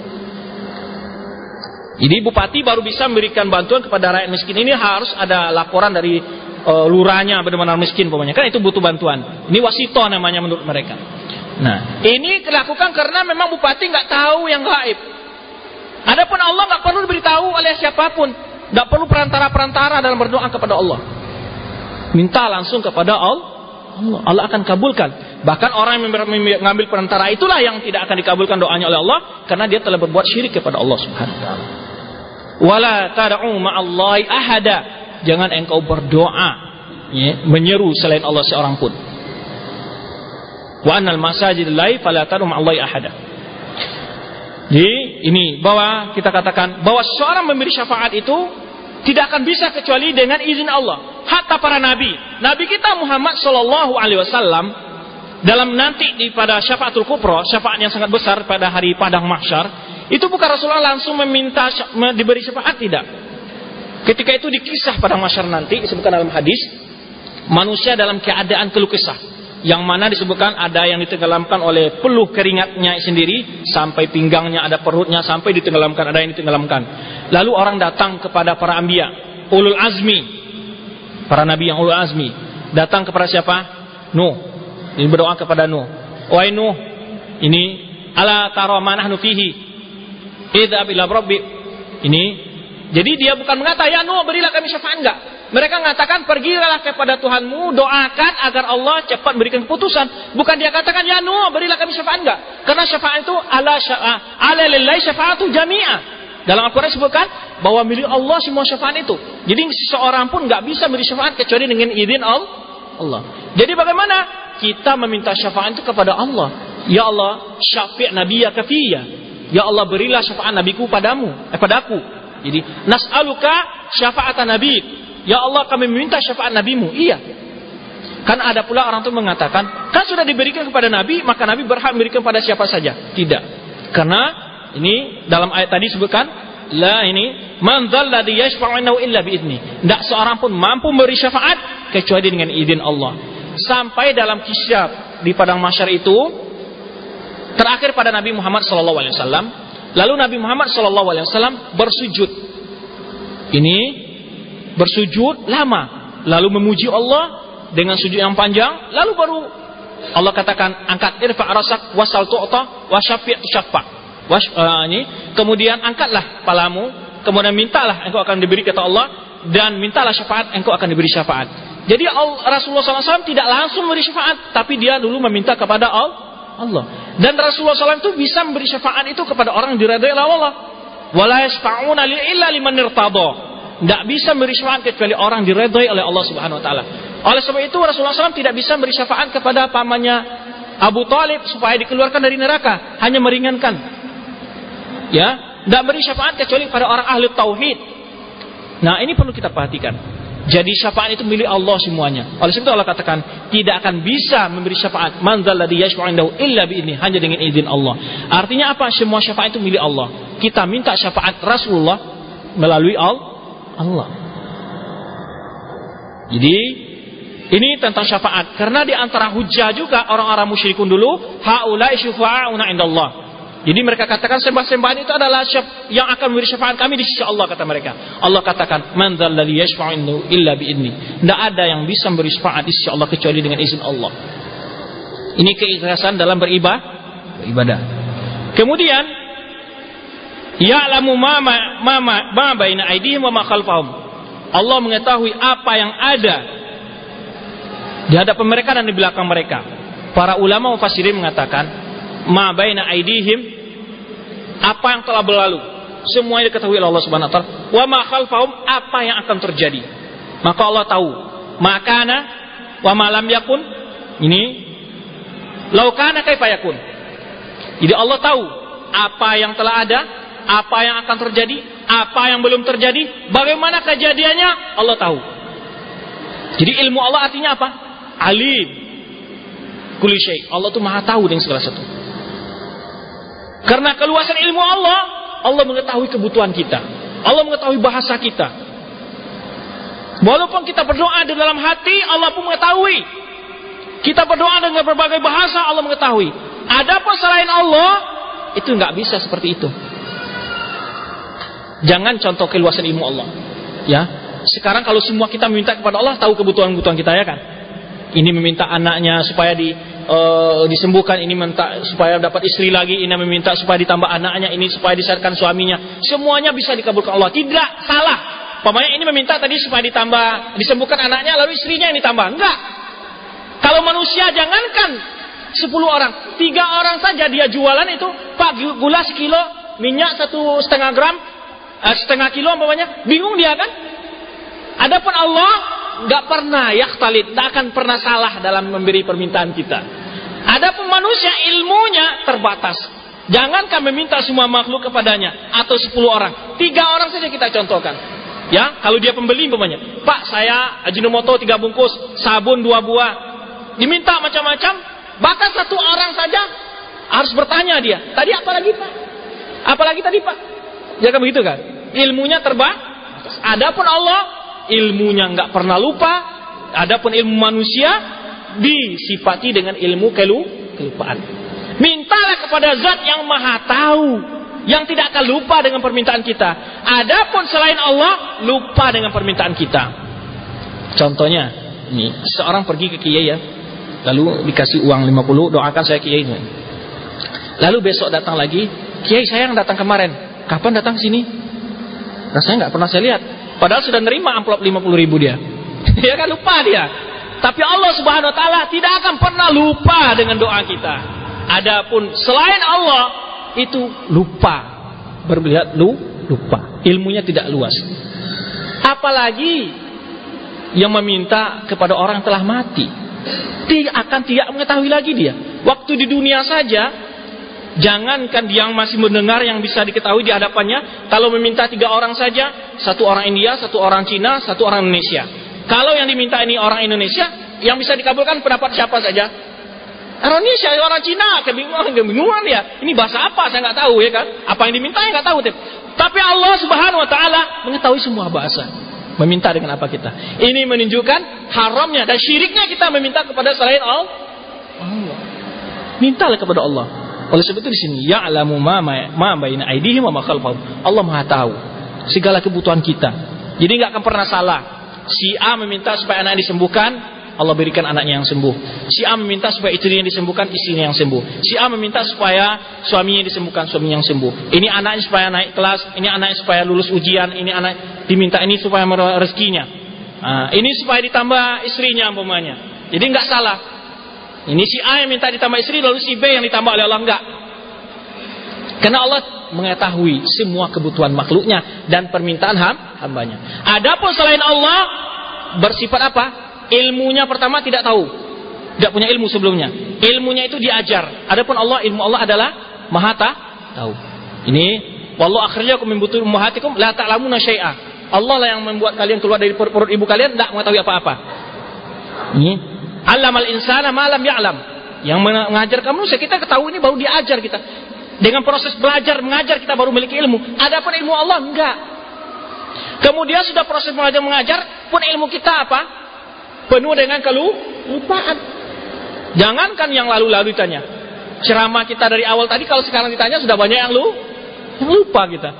Jadi bupati baru bisa memberikan bantuan kepada rakyat miskin ini harus ada laporan dari uh, lurahnya benar-benar miskin pokoknya. Kan itu butuh bantuan. Ini wasito namanya menurut mereka. Nah, ini dilakukan karena memang bupati nggak tahu yang gaib. Adapun Allah nggak perlu diberitahu oleh siapa pun. Nggak perlu perantara-perantara dalam berdoa kepada Allah. Minta langsung kepada Allah. Allah akan kabulkan. Bahkan orang yang mengambil perantara itulah yang tidak akan dikabulkan doanya oleh Allah karena dia telah berbuat syirik kepada Allah Subhanahu wa taala. Wala tad'u ma'allahi ahada. Jangan engkau berdoa ya, menyeru selain Allah seorang pun. Wa annal masajid lillahi fala tad'u ma'allahi ahada. Jadi ini bahwa kita katakan bahwa seorang memberi syafaat itu tidak akan bisa kecuali dengan izin Allah. Hatta para nabi. Nabi kita Muhammad Shallallahu Alaihi Wasallam dalam nanti di pada syafaatul kubro, syafaat yang sangat besar pada hari padang mahsyar, itu bukan Rasulullah langsung meminta diberi syafaat tidak. Ketika itu dikisah pada masyar nanti disebutkan dalam hadis manusia dalam keadaan keluh kesah. Yang mana disebutkan ada yang ditenggelamkan oleh peluh keringatnya sendiri sampai pinggangnya ada perutnya sampai ditenggelamkan ada yang ditenggelamkan. Lalu orang datang kepada para ambia ulul azmi. Para nabi yang ulul azmi. Datang kepada siapa? Nuh. Ini berdoa kepada Nuh. Wahai Nuh ini ala taro manah nufihi Ini. Jadi dia bukan mengata, ya Nuh berilah kami syafaat enggak. Mereka mengatakan pergilah kepada Tuhanmu, doakan agar Allah cepat berikan keputusan. Bukan dia katakan ya Nuh, berilah kami syafaat enggak. Karena syafaat itu ala syafaat, ala lillahi syafaatu jami'a. Dalam Al-Quran disebutkan bahwa milik Allah semua syafaat itu. Jadi seorang pun nggak bisa beri syafaat kecuali dengan izin Allah. Jadi bagaimana kita meminta syafaat itu kepada Allah? Ya Allah, syafi' Nabi ya kafiyah. Ya Allah berilah syafaat nabiku padamu, eh padaku. Jadi nas'aluka syafaat nabi. Ya Allah kami meminta syafaat nabimu. Iya. Kan ada pula orang itu mengatakan, kan sudah diberikan kepada nabi, maka nabi berhak memberikan pada siapa saja. Tidak. Karena ini dalam ayat tadi sebutkan la ini man dzalladzi yashfa'u illa biizni. Tidak seorang pun mampu memberi syafaat kecuali dengan izin Allah. Sampai dalam kisah di padang mahsyar itu terakhir pada Nabi Muhammad wasallam, lalu Nabi Muhammad wasallam bersujud. Ini bersujud lama, lalu memuji Allah dengan sujud yang panjang, lalu baru Allah katakan angkat irfa rasak wasal tu'ta wa syafi' syafa' Was, uh, ini, kemudian angkatlah palamu, kemudian mintalah engkau akan diberi kata Allah dan mintalah syafaat engkau akan diberi syafaat. Jadi Rasulullah SAW tidak langsung memberi syafaat, tapi dia dulu meminta kepada Allah. Dan Rasulullah SAW itu bisa memberi syafaat itu kepada orang yang diridai oleh Allah. Wala yasfa'una illa liman Tidak bisa memberi syafaat kecuali orang diredai oleh Allah Subhanahu wa taala. Oleh sebab itu Rasulullah SAW tidak bisa memberi syafaat kepada pamannya Abu Talib supaya dikeluarkan dari neraka, hanya meringankan. Ya tidak beri syafaat kecuali pada orang ahli tauhid. Nah ini perlu kita perhatikan jadi syafaat itu milik Allah semuanya. Oleh sebab itu Allah katakan tidak akan bisa memberi syafaat. Manzal ladzi yashfa'u illa biizni hanya dengan izin Allah. Artinya apa? Semua syafaat itu milik Allah. Kita minta syafaat Rasulullah melalui Allah. Jadi ini tentang syafaat. Karena di antara hujah juga orang-orang musyrikun dulu haula syufa'una indallah jadi mereka katakan sembah-sembahan itu adalah yang akan memberi syafaat kami di sisi Allah kata mereka. Allah katakan, "Man dzalladzi yashfa'u illa bi'izni." Tidak ada yang bisa memberi syafaat di sisi Allah kecuali dengan izin Allah. Ini keikhlasan dalam beribadah, beribadah. Kemudian ya'lamu ma ma ma, ma baina aydihim wa ma khalfahum. Allah mengetahui apa yang ada di hadapan mereka dan di belakang mereka. Para ulama mufassirin mengatakan ma baina aidihim apa yang telah berlalu. Semuanya diketahui oleh Allah Subhanahu wa taala. Wa ma khalfahum apa yang akan terjadi. Maka Allah tahu. Makana wa ma lam yakun. Ini laukana kaifa yakun. Jadi Allah tahu apa yang telah ada apa yang akan terjadi apa yang belum terjadi bagaimana kejadiannya Allah tahu. Jadi ilmu Allah artinya apa? Alim. Kulli Allah tuh maha tahu dengan segala sesuatu karena keluasan ilmu Allah, Allah mengetahui kebutuhan kita. Allah mengetahui bahasa kita. Walaupun kita berdoa di dalam hati, Allah pun mengetahui. Kita berdoa dengan berbagai bahasa, Allah mengetahui. Adapun selain Allah, itu nggak bisa seperti itu. Jangan contoh keluasan ilmu Allah. Ya, sekarang kalau semua kita meminta kepada Allah, tahu kebutuhan-kebutuhan kita ya kan? Ini meminta anaknya supaya di uh, disembuhkan, ini minta supaya dapat istri lagi, ini meminta supaya ditambah anaknya, ini supaya disarkan suaminya. Semuanya bisa dikabulkan Allah. Tidak salah. Pokoknya ini meminta tadi supaya ditambah disembuhkan anaknya lalu istrinya yang ditambah. Enggak. Kalau manusia jangankan 10 orang, tiga orang saja dia jualan itu, Pak gula sekilo, minyak satu setengah gram, eh, setengah kilo umpamanya, bingung dia kan? Adapun Allah nggak pernah yakhtalit, nggak akan pernah salah dalam memberi permintaan kita. Adapun manusia ilmunya terbatas. Jangan kami minta semua makhluk kepadanya atau 10 orang. Tiga orang saja kita contohkan. Ya, kalau dia pembeli umpamanya, Pak saya Ajinomoto tiga bungkus, sabun dua buah, diminta macam-macam, bahkan satu orang saja harus bertanya dia, tadi apa lagi Pak? Apalagi tadi Pak? Ya kan begitu kan? Ilmunya terbatas. Adapun Allah ilmunya nggak pernah lupa, adapun ilmu manusia disifati dengan ilmu kelu kelupaan. Mintalah kepada zat yang maha tahu, yang tidak akan lupa dengan permintaan kita. Adapun selain Allah, lupa dengan permintaan kita. Contohnya, ini seorang pergi ke kiai ya, lalu dikasih uang 50, doakan saya kiai. Lalu besok datang lagi, kiai saya yang datang kemarin, kapan datang sini? Nah, saya nggak pernah saya lihat. Padahal sudah nerima amplop 50 ribu dia. dia kan lupa dia. Tapi Allah Subhanahu wa taala tidak akan pernah lupa dengan doa kita. Adapun selain Allah itu lupa. Berlihat lu lupa. Ilmunya tidak luas. Apalagi yang meminta kepada orang yang telah mati. Tidak akan tidak mengetahui lagi dia. Waktu di dunia saja Jangankan yang masih mendengar yang bisa diketahui di hadapannya, kalau meminta tiga orang saja, satu orang India, satu orang Cina, satu orang Indonesia. Kalau yang diminta ini orang Indonesia, yang bisa dikabulkan pendapat siapa saja? Orang Indonesia, orang Cina, kebingungan, kebingungan ya. Ini bahasa apa? Saya nggak tahu ya kan. Apa yang diminta nggak tahu. Tapi Allah Subhanahu Wa Taala mengetahui semua bahasa. Meminta dengan apa kita? Ini menunjukkan haramnya dan syiriknya kita meminta kepada selain Allah. Mintalah kepada Allah. Oleh sebab itu di sini ya'lamu ma ma baina aydihim wa ma khalfahum. Allah Maha tahu segala kebutuhan kita. Jadi nggak akan pernah salah. Si A meminta supaya anaknya disembuhkan, Allah berikan anaknya yang sembuh. Si A meminta supaya istrinya disembuhkan, istrinya yang sembuh. Si A meminta supaya suaminya disembuhkan, suaminya yang sembuh. Ini anaknya supaya naik kelas, ini anaknya supaya lulus ujian, ini anak diminta ini supaya rezekinya. Nah, ini supaya ditambah istrinya umpamanya. Jadi nggak salah. Ini si A yang minta ditambah istri, lalu si B yang ditambah oleh Allah enggak. Karena Allah mengetahui semua kebutuhan makhluknya dan permintaan ham, hambanya. Adapun selain Allah bersifat apa? Ilmunya pertama tidak tahu. Tidak punya ilmu sebelumnya. Ilmunya itu diajar. Adapun Allah, ilmu Allah adalah maha tahu. Ini wallahu akhrajakum min butun ummahatikum la ta'lamuna syai'a. Allah lah yang membuat kalian keluar dari perut ibu kalian tidak mengetahui apa-apa. Ini Alamal insana malam ya'lam. Yang mengajar kamu manusia kita ketahui ini baru diajar kita. Dengan proses belajar mengajar kita baru memiliki ilmu. Adapun ilmu Allah enggak. Kemudian sudah proses belajar mengajar pun ilmu kita apa? Penuh dengan kelupaan. Jangankan yang lalu-lalu ditanya. Ceramah kita dari awal tadi kalau sekarang ditanya sudah banyak yang lu yang lupa kita.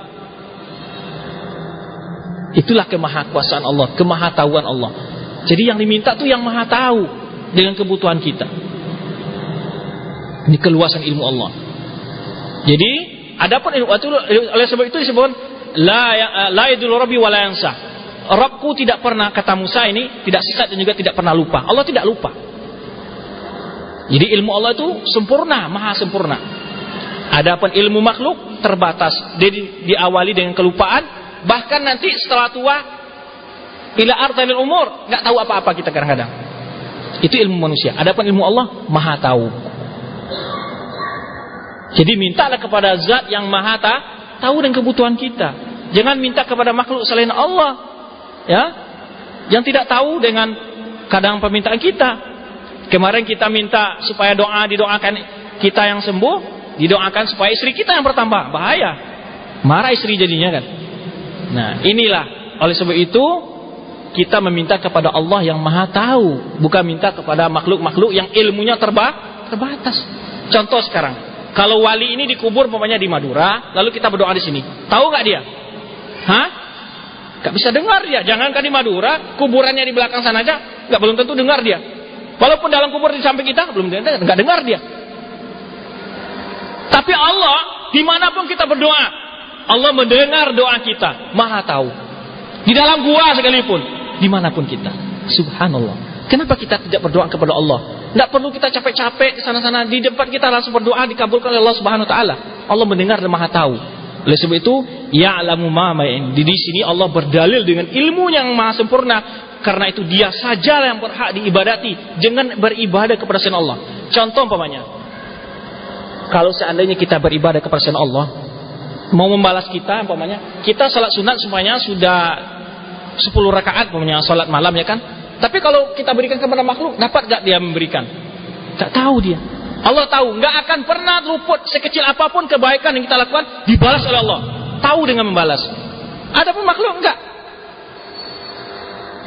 Itulah kemahakuasaan Allah, kemahatauan Allah. Jadi yang diminta tuh yang maha tahu dengan kebutuhan kita. Ini keluasan ilmu Allah. Jadi, adapun ilmu oleh sebab itu disebut la ya, la yadul rabbi wa la yansa. Rabbku tidak pernah kata Musa ini tidak sesat dan juga tidak pernah lupa. Allah tidak lupa. Jadi ilmu Allah itu sempurna, maha sempurna. Adapun ilmu makhluk terbatas. Jadi diawali dengan kelupaan, bahkan nanti setelah tua ila artalil umur, nggak tahu apa-apa kita kadang-kadang. Itu ilmu manusia. Adapun ilmu Allah maha tahu. Jadi mintalah kepada zat yang maha tahu dan kebutuhan kita. Jangan minta kepada makhluk selain Allah. Ya. Yang tidak tahu dengan kadang permintaan kita. Kemarin kita minta supaya doa didoakan kita yang sembuh, didoakan supaya istri kita yang bertambah. Bahaya. Marah istri jadinya kan. Nah, inilah oleh sebab itu kita meminta kepada Allah yang maha tahu bukan minta kepada makhluk-makhluk yang ilmunya terba terbatas. Contoh sekarang kalau wali ini dikubur umpamanya di Madura lalu kita berdoa di sini. Tahu nggak dia? Hah? Gak bisa dengar dia. Jangankan di Madura kuburannya di belakang sana aja nggak belum tentu dengar dia. Walaupun dalam kubur di samping kita belum dengar nggak dengar dia. Tapi Allah di mana pun kita berdoa Allah mendengar doa kita maha tahu di dalam gua sekalipun di mana pun kita. Subhanallah. Kenapa kita tidak berdoa kepada Allah? Tidak perlu kita capek-capek ke sana-sana. Di depan kita langsung berdoa dikabulkan oleh Allah Subhanahu Wa Taala. Allah mendengar dan Maha Tahu. Oleh sebab itu, ya'lamu ma Di di sini Allah berdalil dengan ilmu yang maha sempurna karena itu dia saja yang berhak diibadati. Jangan beribadah kepada Allah. Contoh umpamanya. Kalau seandainya kita beribadah kepada Allah, mau membalas kita umpamanya, kita salat sunat semuanya sudah 10 rakaat punya salat malam ya kan. Tapi kalau kita berikan kepada makhluk, dapat gak dia memberikan? Gak tahu dia. Allah tahu, nggak akan pernah luput sekecil apa pun kebaikan yang kita lakukan dibalas oleh Allah. Tahu dengan membalas. Adapun makhluk enggak.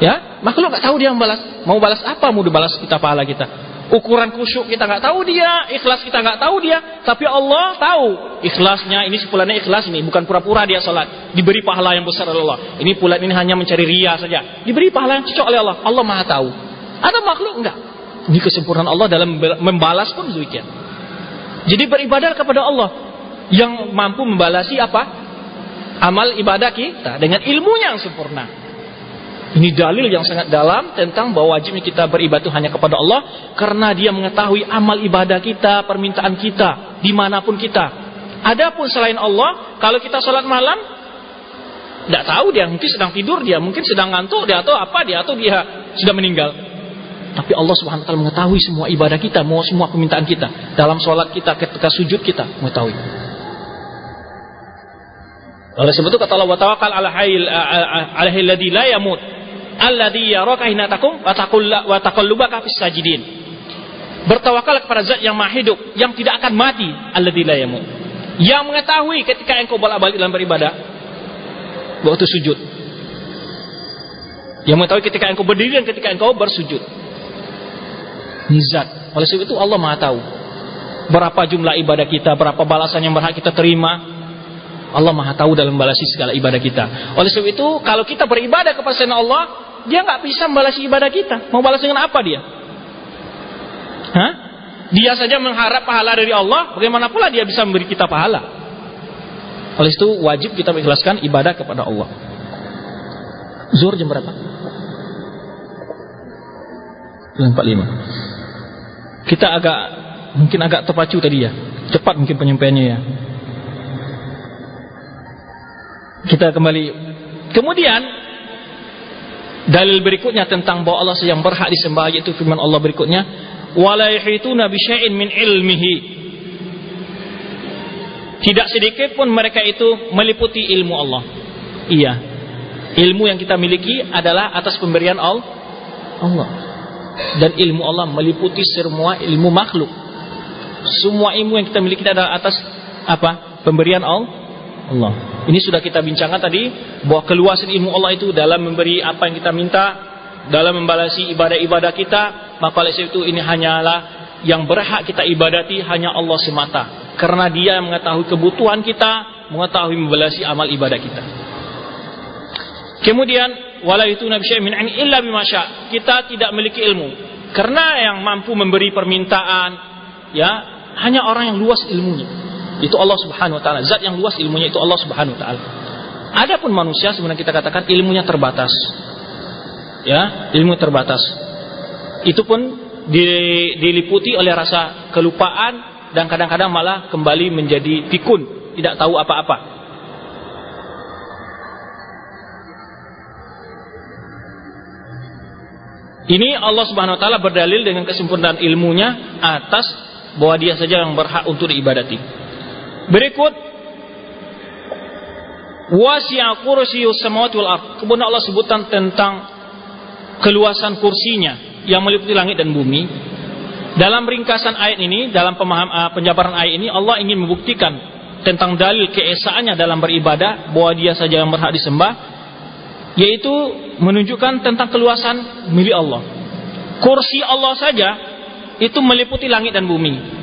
Ya, makhluk nggak tahu dia membalas. Mau balas apa? Mau dibalas kita pahala kita ukuran khusyuk kita nggak tahu dia, ikhlas kita nggak tahu dia, tapi Allah tahu ikhlasnya ini sepulannya ikhlas ini bukan pura-pura dia salat, diberi pahala yang besar oleh Allah. Ini pulan ini hanya mencari ria saja, diberi pahala yang cocok oleh Allah. Allah Maha tahu. Ada makhluk enggak? Ini kesempurnaan Allah dalam membalas pun demikian. Jadi beribadah kepada Allah yang mampu membalasi apa? Amal ibadah kita dengan ilmunya yang sempurna. Ini dalil yang sangat dalam tentang bahwa wajibnya kita beribadah hanya kepada Allah karena Dia mengetahui amal ibadah kita, permintaan kita di mana pun kita. Adapun selain Allah, kalau kita sholat malam, tidak tahu dia mungkin sedang tidur dia, mungkin sedang ngantuk dia atau apa dia atau dia sudah meninggal. Tapi Allah Subhanahu wa taala mengetahui semua ibadah kita, mau semua permintaan kita. Dalam sholat kita, ketika sujud kita mengetahui. Oleh sebab itu kata Allah wa tawakkal ala hayyil ala la alladzi yaraka hina takum wa taqallubaka fis sajidin. Bertawakal kepada zat yang maha hidup, yang tidak akan mati, alladzi la yamut. Yang mengetahui ketika engkau bolak-balik dalam beribadah waktu sujud. Yang mengetahui ketika engkau berdiri dan ketika engkau bersujud. Nizat. Oleh sebab itu Allah Maha tahu berapa jumlah ibadah kita, berapa balasan yang berhak kita terima. Allah Maha tahu dalam balasi segala ibadah kita. Oleh sebab itu, kalau kita beribadah kepada Allah, dia nggak bisa membalasi ibadah kita. Mau balas dengan apa dia? Hah? Dia saja mengharap pahala dari Allah, bagaimana pula dia bisa memberi kita pahala? Oleh itu wajib kita mengikhlaskan ibadah kepada Allah. Zuhur jam berapa? Jam 45. Kita agak mungkin agak terpacu tadi ya. Cepat mungkin penyampaiannya ya. Kita kembali. Kemudian dalil berikutnya tentang bahwa Allah yang berhak disembah yaitu firman Allah berikutnya, "Wala bi syai'in min ilmihi." Tidak sedikit pun mereka itu meliputi ilmu Allah. Iya. Ilmu yang kita miliki adalah atas pemberian Allah. Dan ilmu Allah meliputi semua ilmu makhluk. Semua ilmu yang kita miliki adalah atas apa? Pemberian Allah. Ini sudah kita bincangkan tadi bahwa keluasan ilmu Allah itu dalam memberi apa yang kita minta, dalam membalasi ibadah-ibadah kita, maka oleh itu ini hanyalah yang berhak kita ibadati hanya Allah semata. Karena Dia yang mengetahui kebutuhan kita, mengetahui membalasi amal ibadah kita. Kemudian wala itu nabi min illa bimasya. Kita tidak memiliki ilmu. Karena yang mampu memberi permintaan ya hanya orang yang luas ilmunya. Itu Allah Subhanahu wa taala. Zat yang luas ilmunya itu Allah Subhanahu wa taala. Adapun manusia sebenarnya kita katakan ilmunya terbatas. Ya, ilmu terbatas. Itu pun diliputi oleh rasa kelupaan dan kadang-kadang malah kembali menjadi pikun, tidak tahu apa-apa. Ini Allah Subhanahu wa taala berdalil dengan kesempurnaan ilmunya atas bahwa dia saja yang berhak untuk diibadati. Berikut wasi'a kursiyyus samawati wal ard. Kemudian Allah sebutkan tentang keluasan kursinya yang meliputi langit dan bumi. Dalam ringkasan ayat ini, dalam pemaham uh, penjabaran ayat ini Allah ingin membuktikan tentang dalil keesaannya dalam beribadah bahwa dia saja yang berhak disembah yaitu menunjukkan tentang keluasan milik Allah. Kursi Allah saja itu meliputi langit dan bumi.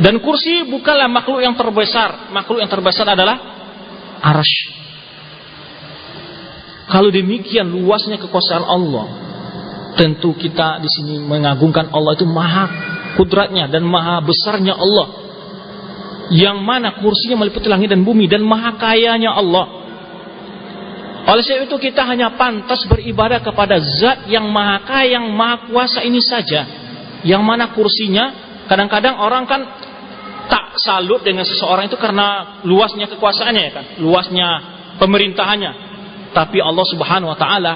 Dan kursi bukanlah makhluk yang terbesar. Makhluk yang terbesar adalah arash. Kalau demikian luasnya kekuasaan Allah, tentu kita di sini mengagungkan Allah itu maha kudratnya dan maha besarnya Allah. Yang mana kursinya meliputi langit dan bumi dan maha kayanya Allah. Oleh sebab itu kita hanya pantas beribadah kepada zat yang maha kaya, yang maha kuasa ini saja. Yang mana kursinya Kadang-kadang orang kan tak salut dengan seseorang itu karena luasnya kekuasaannya ya kan, luasnya pemerintahannya. Tapi Allah Subhanahu wa taala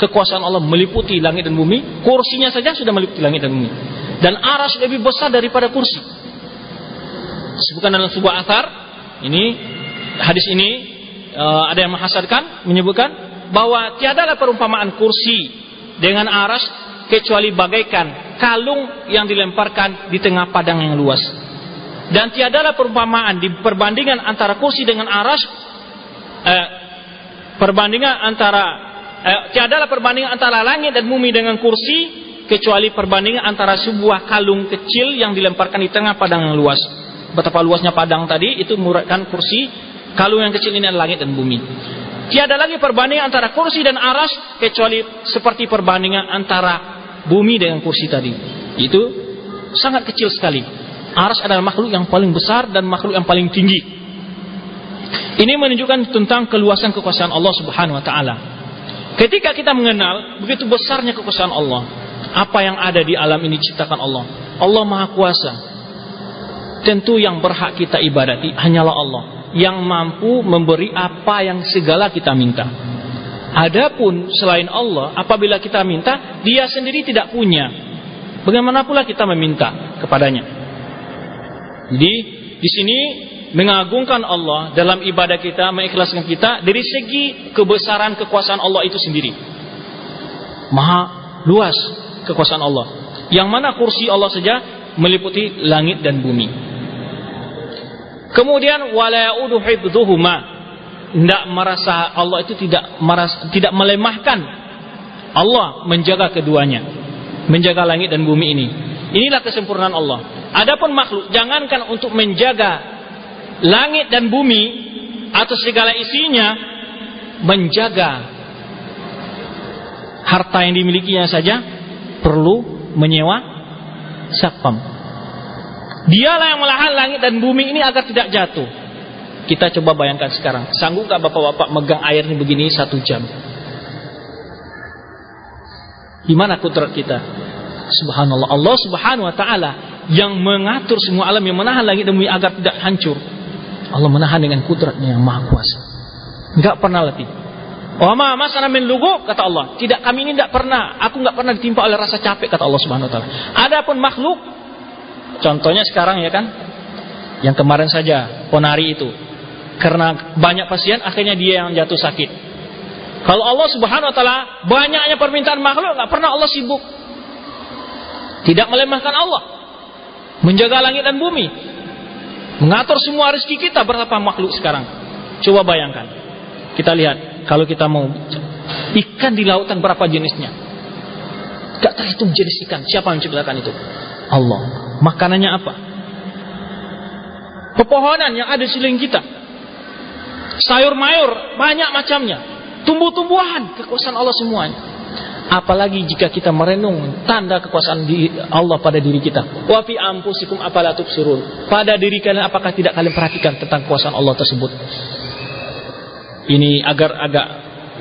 kekuasaan Allah meliputi langit dan bumi, kursinya saja sudah meliputi langit dan bumi. Dan aras lebih besar daripada kursi. Sebutkan dalam sebuah athar, ini hadis ini uh, ada yang menghasadkan menyebutkan bahwa tiadalah perumpamaan kursi dengan aras kecuali bagaikan kalung yang dilemparkan di tengah padang yang luas. Dan tiadalah perumpamaan di perbandingan antara kursi dengan aras eh, perbandingan antara eh, tiadalah perbandingan antara langit dan bumi dengan kursi kecuali perbandingan antara sebuah kalung kecil yang dilemparkan di tengah padang yang luas. Betapa luasnya padang tadi itu muratkan kursi, kalung yang kecil ini adalah langit dan bumi. Tiada lagi perbandingan antara kursi dan aras kecuali seperti perbandingan antara bumi dengan kursi tadi. Itu sangat kecil sekali. Ars adalah makhluk yang paling besar dan makhluk yang paling tinggi. Ini menunjukkan tentang keluasan kekuasaan Allah Subhanahu wa taala. Ketika kita mengenal begitu besarnya kekuasaan Allah, apa yang ada di alam ini ciptakan Allah. Allah Maha Kuasa. Tentu yang berhak kita ibadati hanyalah Allah yang mampu memberi apa yang segala kita minta. Adapun selain Allah, apabila kita minta, dia sendiri tidak punya. Bagaimana pula kita meminta kepadanya? Jadi di sini mengagungkan Allah dalam ibadah kita, mengikhlaskan kita dari segi kebesaran kekuasaan Allah itu sendiri. Maha luas kekuasaan Allah. Yang mana kursi Allah saja meliputi langit dan bumi. Kemudian wala tidak merasa Allah itu tidak merasa, tidak melemahkan. Allah menjaga keduanya. Menjaga langit dan bumi ini. Inilah kesempurnaan Allah. Adapun makhluk jangankan untuk menjaga langit dan bumi atau segala isinya menjaga harta yang dimilikinya saja perlu menyewa satpam. Dialah yang melahan langit dan bumi ini agar tidak jatuh kita coba bayangkan sekarang, sanggup gak bapak-bapak megang air ini begini satu jam? Gimana kudrat kita? Subhanallah, Allah subhanahu wa ta'ala yang mengatur semua alam, yang menahan langit dan bumi agar tidak hancur. Allah menahan dengan kudratnya yang maha kuasa. Gak pernah letih. Wa ma masana min lugu kata Allah. Tidak kami ini tidak pernah, aku nggak pernah ditimpa oleh rasa capek kata Allah Subhanahu wa taala. Adapun makhluk contohnya sekarang ya kan yang kemarin saja ponari itu karena banyak pasien akhirnya dia yang jatuh sakit. Kalau Allah Subhanahu wa taala banyaknya permintaan makhluk nggak pernah Allah sibuk. Tidak melemahkan Allah. Menjaga langit dan bumi. Mengatur semua rezeki kita berapa makhluk sekarang. Coba bayangkan. Kita lihat kalau kita mau ikan di lautan berapa jenisnya. Gak terhitung jenis ikan. Siapa yang menciptakan itu? Allah. Makanannya apa? Pepohonan yang ada di sekeliling kita sayur mayur, banyak macamnya. Tumbuh-tumbuhan, kekuasaan Allah semuanya. Apalagi jika kita merenung tanda kekuasaan di Allah pada diri kita. Wa fi ampusikum apala tubsirun. Pada diri kalian apakah tidak kalian perhatikan tentang kekuasaan Allah tersebut? Ini agar agak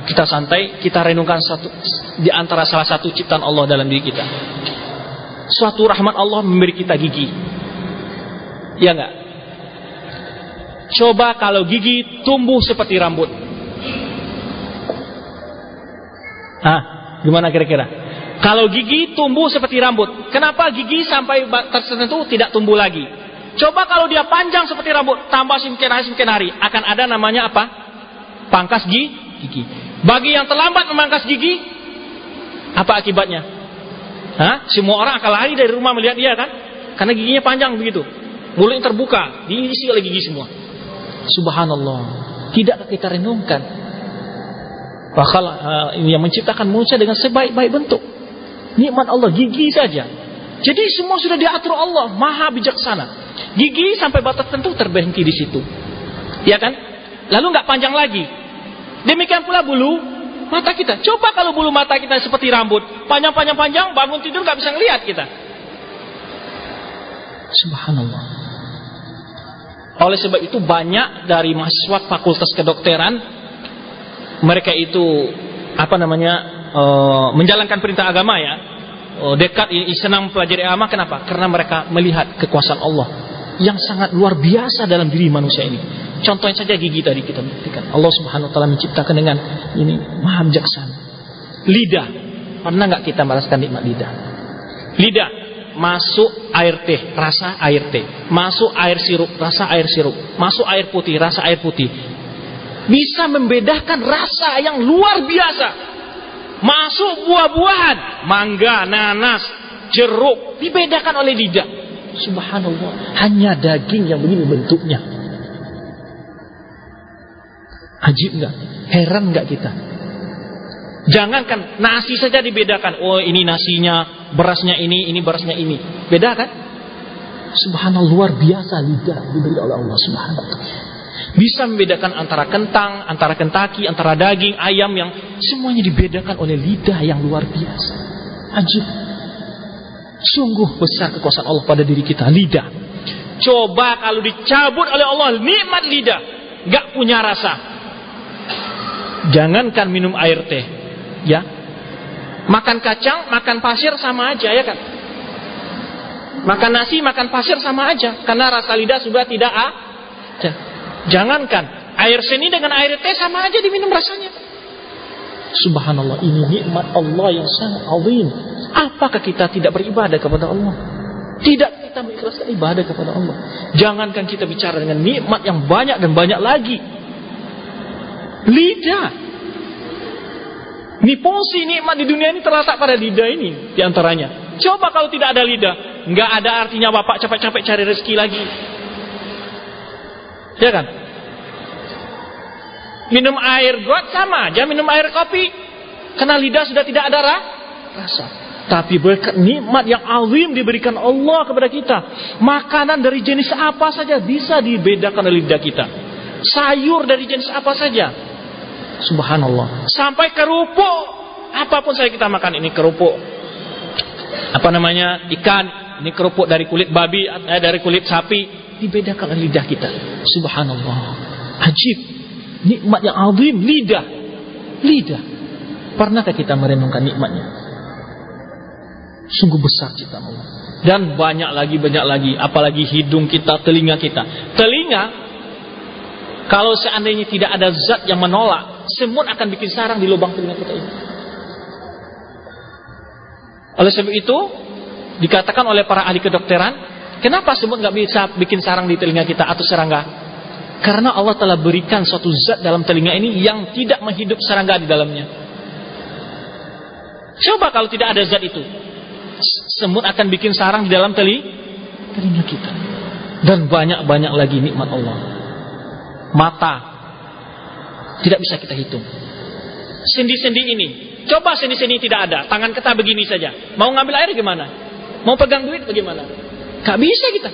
kita santai, kita renungkan satu di antara salah satu ciptaan Allah dalam diri kita. Suatu rahmat Allah memberi kita gigi. Ya enggak? Coba kalau gigi tumbuh seperti rambut. Ah, gimana kira-kira? Kalau gigi tumbuh seperti rambut, kenapa gigi sampai tertentu tidak tumbuh lagi? Coba kalau dia panjang seperti rambut, tambah simken hari simken hari, akan ada namanya apa? Pangkas gigi. Bagi yang terlambat memangkas gigi, apa akibatnya? Hah? Semua orang akan lari dari rumah melihat dia kan? Karena giginya panjang begitu. Mulutnya terbuka, diisi oleh gigi semua. Subhanallah. Tidakkah kita renungkan? Bakal uh, yang menciptakan manusia dengan sebaik-baik bentuk. Nikmat Allah gigi saja. Jadi semua sudah diatur Allah, maha bijaksana. Gigi sampai batas tertentu terberhenti di situ. Ya kan? Lalu nggak panjang lagi. Demikian pula bulu mata kita. Coba kalau bulu mata kita seperti rambut, panjang-panjang-panjang, bangun tidur nggak bisa ngelihat kita. Subhanallah. Oleh sebab itu banyak dari mahasiswa fakultas kedokteran mereka itu apa namanya e, menjalankan perintah agama ya e, dekat senang mempelajari agama kenapa? Karena mereka melihat kekuasaan Allah yang sangat luar biasa dalam diri manusia ini. Contohnya saja gigi tadi kita buktikan. Allah Subhanahu wa taala menciptakan dengan ini maha bijaksana. Lidah. Pernah nggak kita merasakan nikmat lidah? Lidah masuk air teh, rasa air teh. Masuk air sirup, rasa air sirup. Masuk air putih, rasa air putih. Bisa membedakan rasa yang luar biasa. Masuk buah-buahan, mangga, nanas, jeruk, dibedakan oleh lidah. Subhanallah, hanya daging yang begini bentuknya. Ajib nggak? Heran nggak kita? Jangankan nasi saja dibedakan. Oh ini nasinya, berasnya ini, ini berasnya ini. Beda kan? Subhanallah luar biasa lidah diberi oleh Allah Subhanahu Bisa membedakan antara kentang, antara kentaki, antara daging, ayam yang semuanya dibedakan oleh lidah yang luar biasa. Ajib. Sungguh besar kekuasaan Allah pada diri kita, lidah. Coba kalau dicabut oleh Allah nikmat lidah, gak punya rasa. Jangankan minum air teh, Ya. Makan kacang, makan pasir sama aja ya kan? Makan nasi, makan pasir sama aja karena rasa lidah sudah tidak ah. Jangankan air seni dengan air teh sama aja diminum rasanya. Subhanallah, ini nikmat Allah yang sangat azim. Apakah kita tidak beribadah kepada Allah? Tidak kita mengikhlaskan ibadah kepada Allah. Jangankan kita bicara dengan nikmat yang banyak dan banyak lagi. Lidah ini fungsi nikmat di dunia ini terletak pada lidah ini di antaranya. Coba kalau tidak ada lidah, nggak ada artinya bapak capek-capek cari rezeki lagi. Ya kan? Minum air got sama aja minum air kopi. Karena lidah sudah tidak ada rasa. Tapi berkat nikmat yang azim diberikan Allah kepada kita. Makanan dari jenis apa saja bisa dibedakan oleh lidah kita. Sayur dari jenis apa saja Subhanallah. Sampai kerupuk. Apa pun saya kita makan ini kerupuk. Apa namanya? Ikan. Ini kerupuk dari kulit babi, eh, dari kulit sapi. Dibedakan lidah kita. Subhanallah. Ajib. Nikmat yang azim. Lidah. Lidah. Pernahkah kita merenungkan nikmatnya? Sungguh besar cita Allah. Dan banyak lagi, banyak lagi. Apalagi hidung kita, telinga kita. Telinga, kalau seandainya tidak ada zat yang menolak, semut akan bikin sarang di lubang telinga kita ini. Oleh sebab itu, dikatakan oleh para ahli kedokteran, kenapa semut nggak bisa bikin sarang di telinga kita atau serangga? Karena Allah telah berikan suatu zat dalam telinga ini yang tidak menghidup serangga di dalamnya. Coba kalau tidak ada zat itu, semut akan bikin sarang di dalam teli, telinga kita. Dan banyak-banyak lagi nikmat Allah. Mata tidak bisa kita hitung. Sendi-sendi ini. Coba sendi-sendi tidak ada. Tangan kita begini saja. Mau ngambil air gimana? Mau pegang duit bagaimana? Gak bisa kita.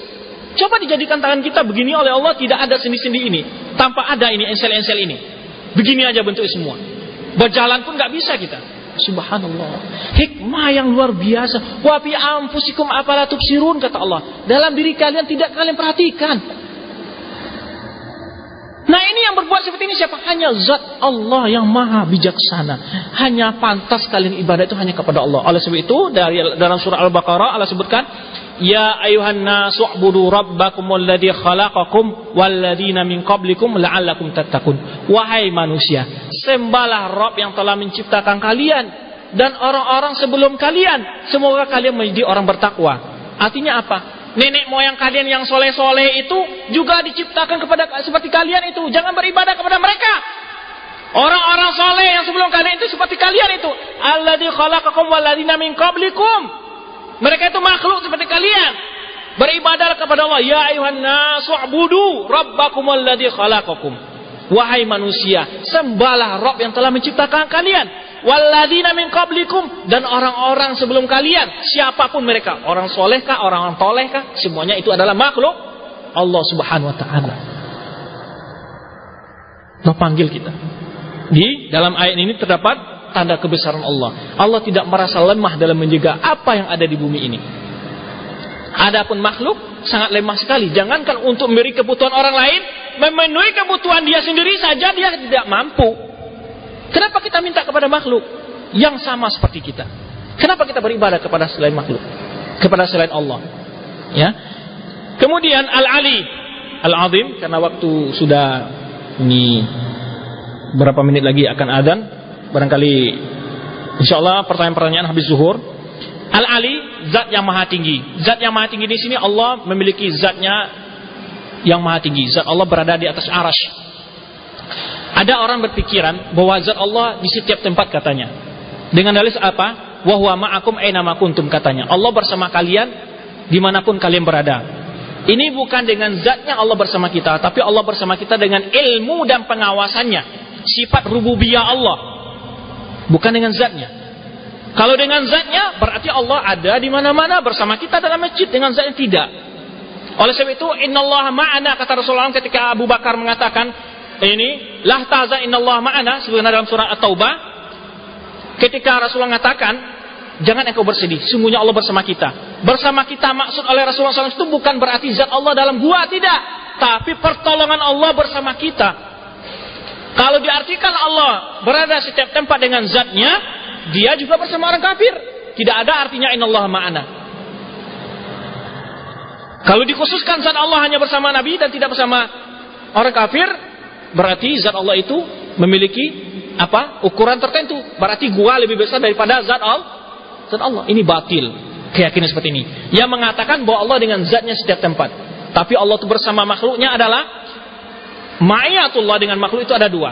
Coba dijadikan tangan kita begini oleh Allah tidak ada sendi-sendi ini. Tanpa ada ini ensel-ensel ini. Begini aja bentuk semua. Berjalan pun gak bisa kita. Subhanallah. Hikmah yang luar biasa. Wa fi anfusikum apala tubsirun kata Allah. Dalam diri kalian tidak kalian perhatikan. Nah ini yang berbuat seperti ini siapa? Hanya zat Allah yang maha bijaksana. Hanya pantas kalian ibadah itu hanya kepada Allah. Oleh sebab itu dari dalam surah Al-Baqarah Allah sebutkan Ya ayuhan nasu'budu rabbakum alladhi khalaqakum walladhina min qablikum la'allakum tattaqun. Wahai manusia, sembahlah Rabb yang telah menciptakan kalian dan orang-orang sebelum kalian. Semoga kalian menjadi orang bertakwa. Artinya apa? Nenek moyang kalian yang soleh-soleh itu juga diciptakan kepada seperti kalian itu. Jangan beribadah kepada mereka. Orang-orang soleh yang sebelum kalian itu seperti kalian itu. Alladzi khalaqakum walladzina min qablikum. Mereka itu makhluk seperti kalian. Beribadah kepada Allah. Ya ayuhan nasu'budu rabbakum alladzi khalaqakum. Wahai manusia, sembahlah Rabb yang telah menciptakan kalian walladzina min qablikum. Dan orang-orang sebelum kalian. Siapa pun mereka. Orang soleh kah orang toleh semuanya itu adalah makhluk Allah Subhanahu wa taala. Allah panggil kita. Di dalam ayat ini terdapat tanda kebesaran Allah. Allah tidak merasa lemah dalam menjaga apa yang ada di bumi ini. Adapun makhluk sangat lemah sekali. Jangankan untuk memberi kebutuhan orang lain, memenuhi kebutuhan dia sendiri saja dia tidak mampu. Kenapa kita minta kepada makhluk yang sama seperti kita? Kenapa kita beribadah kepada selain makhluk? Kepada selain Allah. Ya. Kemudian Al-Ali, Al-Azim karena waktu sudah ini berapa menit lagi akan adzan, barangkali insyaallah pertanyaan-pertanyaan habis zuhur. Al-Ali, zat yang maha tinggi. Zat yang maha tinggi di sini Allah memiliki zatnya yang maha tinggi. Zat Allah berada di atas arash. Ada orang berpikiran bahwa zat Allah di setiap tempat katanya. Dengan dalil apa? Wahwa ma'akum aina kuntum katanya. Allah bersama kalian di mana pun kalian berada. Ini bukan dengan zatnya Allah bersama kita, tapi Allah bersama kita dengan ilmu dan pengawasannya. Sifat rububiyah Allah. Bukan dengan zatnya. Kalau dengan zatnya berarti Allah ada di mana-mana bersama kita dalam masjid dengan zatnya tidak. Oleh sebab itu innallaha ma'ana kata Rasulullah ketika Abu Bakar mengatakan ini lah taza innallaha ma'ana sebenarnya dalam surah At-Taubah ketika Rasulullah mengatakan jangan engkau bersedih sungguhnya Allah bersama kita bersama kita maksud oleh Rasulullah SAW itu bukan berarti zat Allah dalam gua tidak tapi pertolongan Allah bersama kita kalau diartikan Allah berada setiap tempat dengan zatnya dia juga bersama orang kafir. Tidak ada artinya innallaha ma'ana. Kalau dikhususkan zat Allah hanya bersama Nabi dan tidak bersama orang kafir, berarti zat Allah itu memiliki apa? ukuran tertentu. Berarti gua lebih besar daripada zat Allah. Zat Allah. Ini batil. Keyakinan seperti ini. Yang mengatakan bahwa Allah dengan zatnya setiap tempat. Tapi Allah itu bersama makhluknya adalah ma'iyatullah dengan makhluk itu ada dua.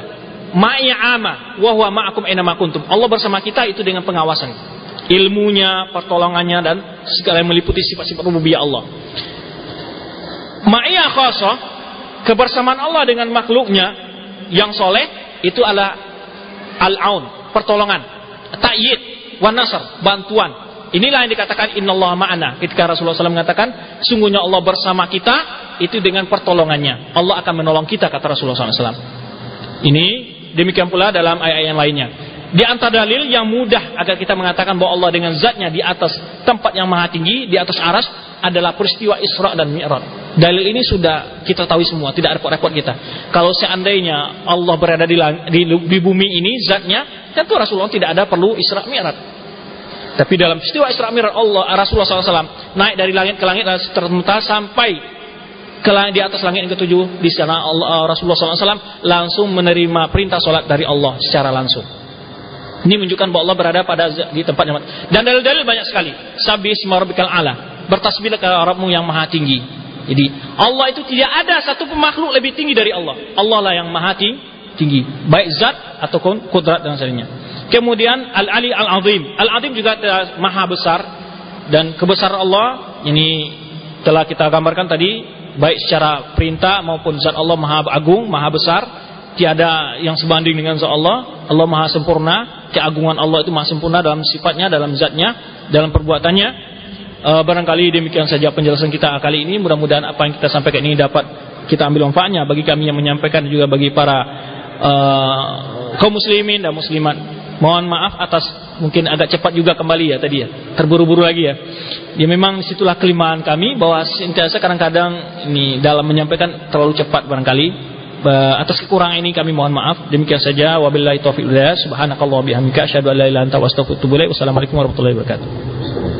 Ma'iyama wa huwa ma'akum aina kuntum. Allah bersama kita itu dengan pengawasan. Ilmunya, pertolongannya dan segala yang meliputi sifat-sifat rububiyah Allah. Ma'iyah khasah kebersamaan Allah dengan makhluknya yang soleh itu adalah al-aun, pertolongan, ta'yid, wan nasr, bantuan. Inilah yang dikatakan innallaha ma'ana. Ketika Rasulullah SAW mengatakan, sungguhnya Allah bersama kita itu dengan pertolongannya. Allah akan menolong kita kata Rasulullah SAW. Ini demikian pula dalam ayat-ayat yang lainnya. Di antara dalil yang mudah agar kita mengatakan bahwa Allah dengan zatnya di atas tempat yang maha tinggi, di atas aras adalah peristiwa Isra dan Mi'raj. Dalil ini sudah kita tahu semua, tidak repot-repot kita. Kalau seandainya Allah berada di, di, di bumi ini zatnya, tentu Rasulullah tidak ada perlu Isra Mi'raj. Tapi dalam peristiwa Isra Mi'raj Allah Rasulullah SAW naik dari langit ke langit tertentu sampai ke langit, di atas langit yang ketujuh di sana Allah, Rasulullah SAW langsung menerima perintah sholat dari Allah secara langsung. Ini menunjukkan bahwa Allah berada pada di tempat yang dan dalil-dalil banyak sekali. Sabi isma rabbikal ala. Bertasbihlah ke Rabbmu yang maha tinggi. Jadi Allah itu tidak ada satu makhluk lebih tinggi dari Allah. Allah lah yang maha tinggi, baik zat ataupun kudrat dan sebagainya. Kemudian Al-Ali Al-Azim. Al-Azim juga maha besar dan kebesaran Allah ini telah kita gambarkan tadi baik secara perintah maupun zat Allah maha agung, maha besar. Tiada yang sebanding dengan zat Allah. Allah maha sempurna. Keagungan Allah itu maha sempurna dalam sifatnya, dalam zatnya, dalam perbuatannya. E, barangkali demikian saja penjelasan kita kali ini. Mudah-mudahan apa yang kita sampaikan ini dapat kita ambil manfaatnya bagi kami yang menyampaikan juga bagi para uh, kaum muslimin dan muslimat. Mohon maaf atas mungkin agak cepat juga kembali ya tadi ya. Terburu-buru lagi ya. Ya memang di situlah kelimaan kami bahwa sentiasa kadang-kadang ini dalam menyampaikan terlalu cepat barangkali. Atas kekurangan ini kami mohon maaf. Demikian saja. Wabillahi taufiq Subhanakallah bihamdika asyhadu an la ilaha illa. Wassalamualaikum warahmatullahi wabarakatuh.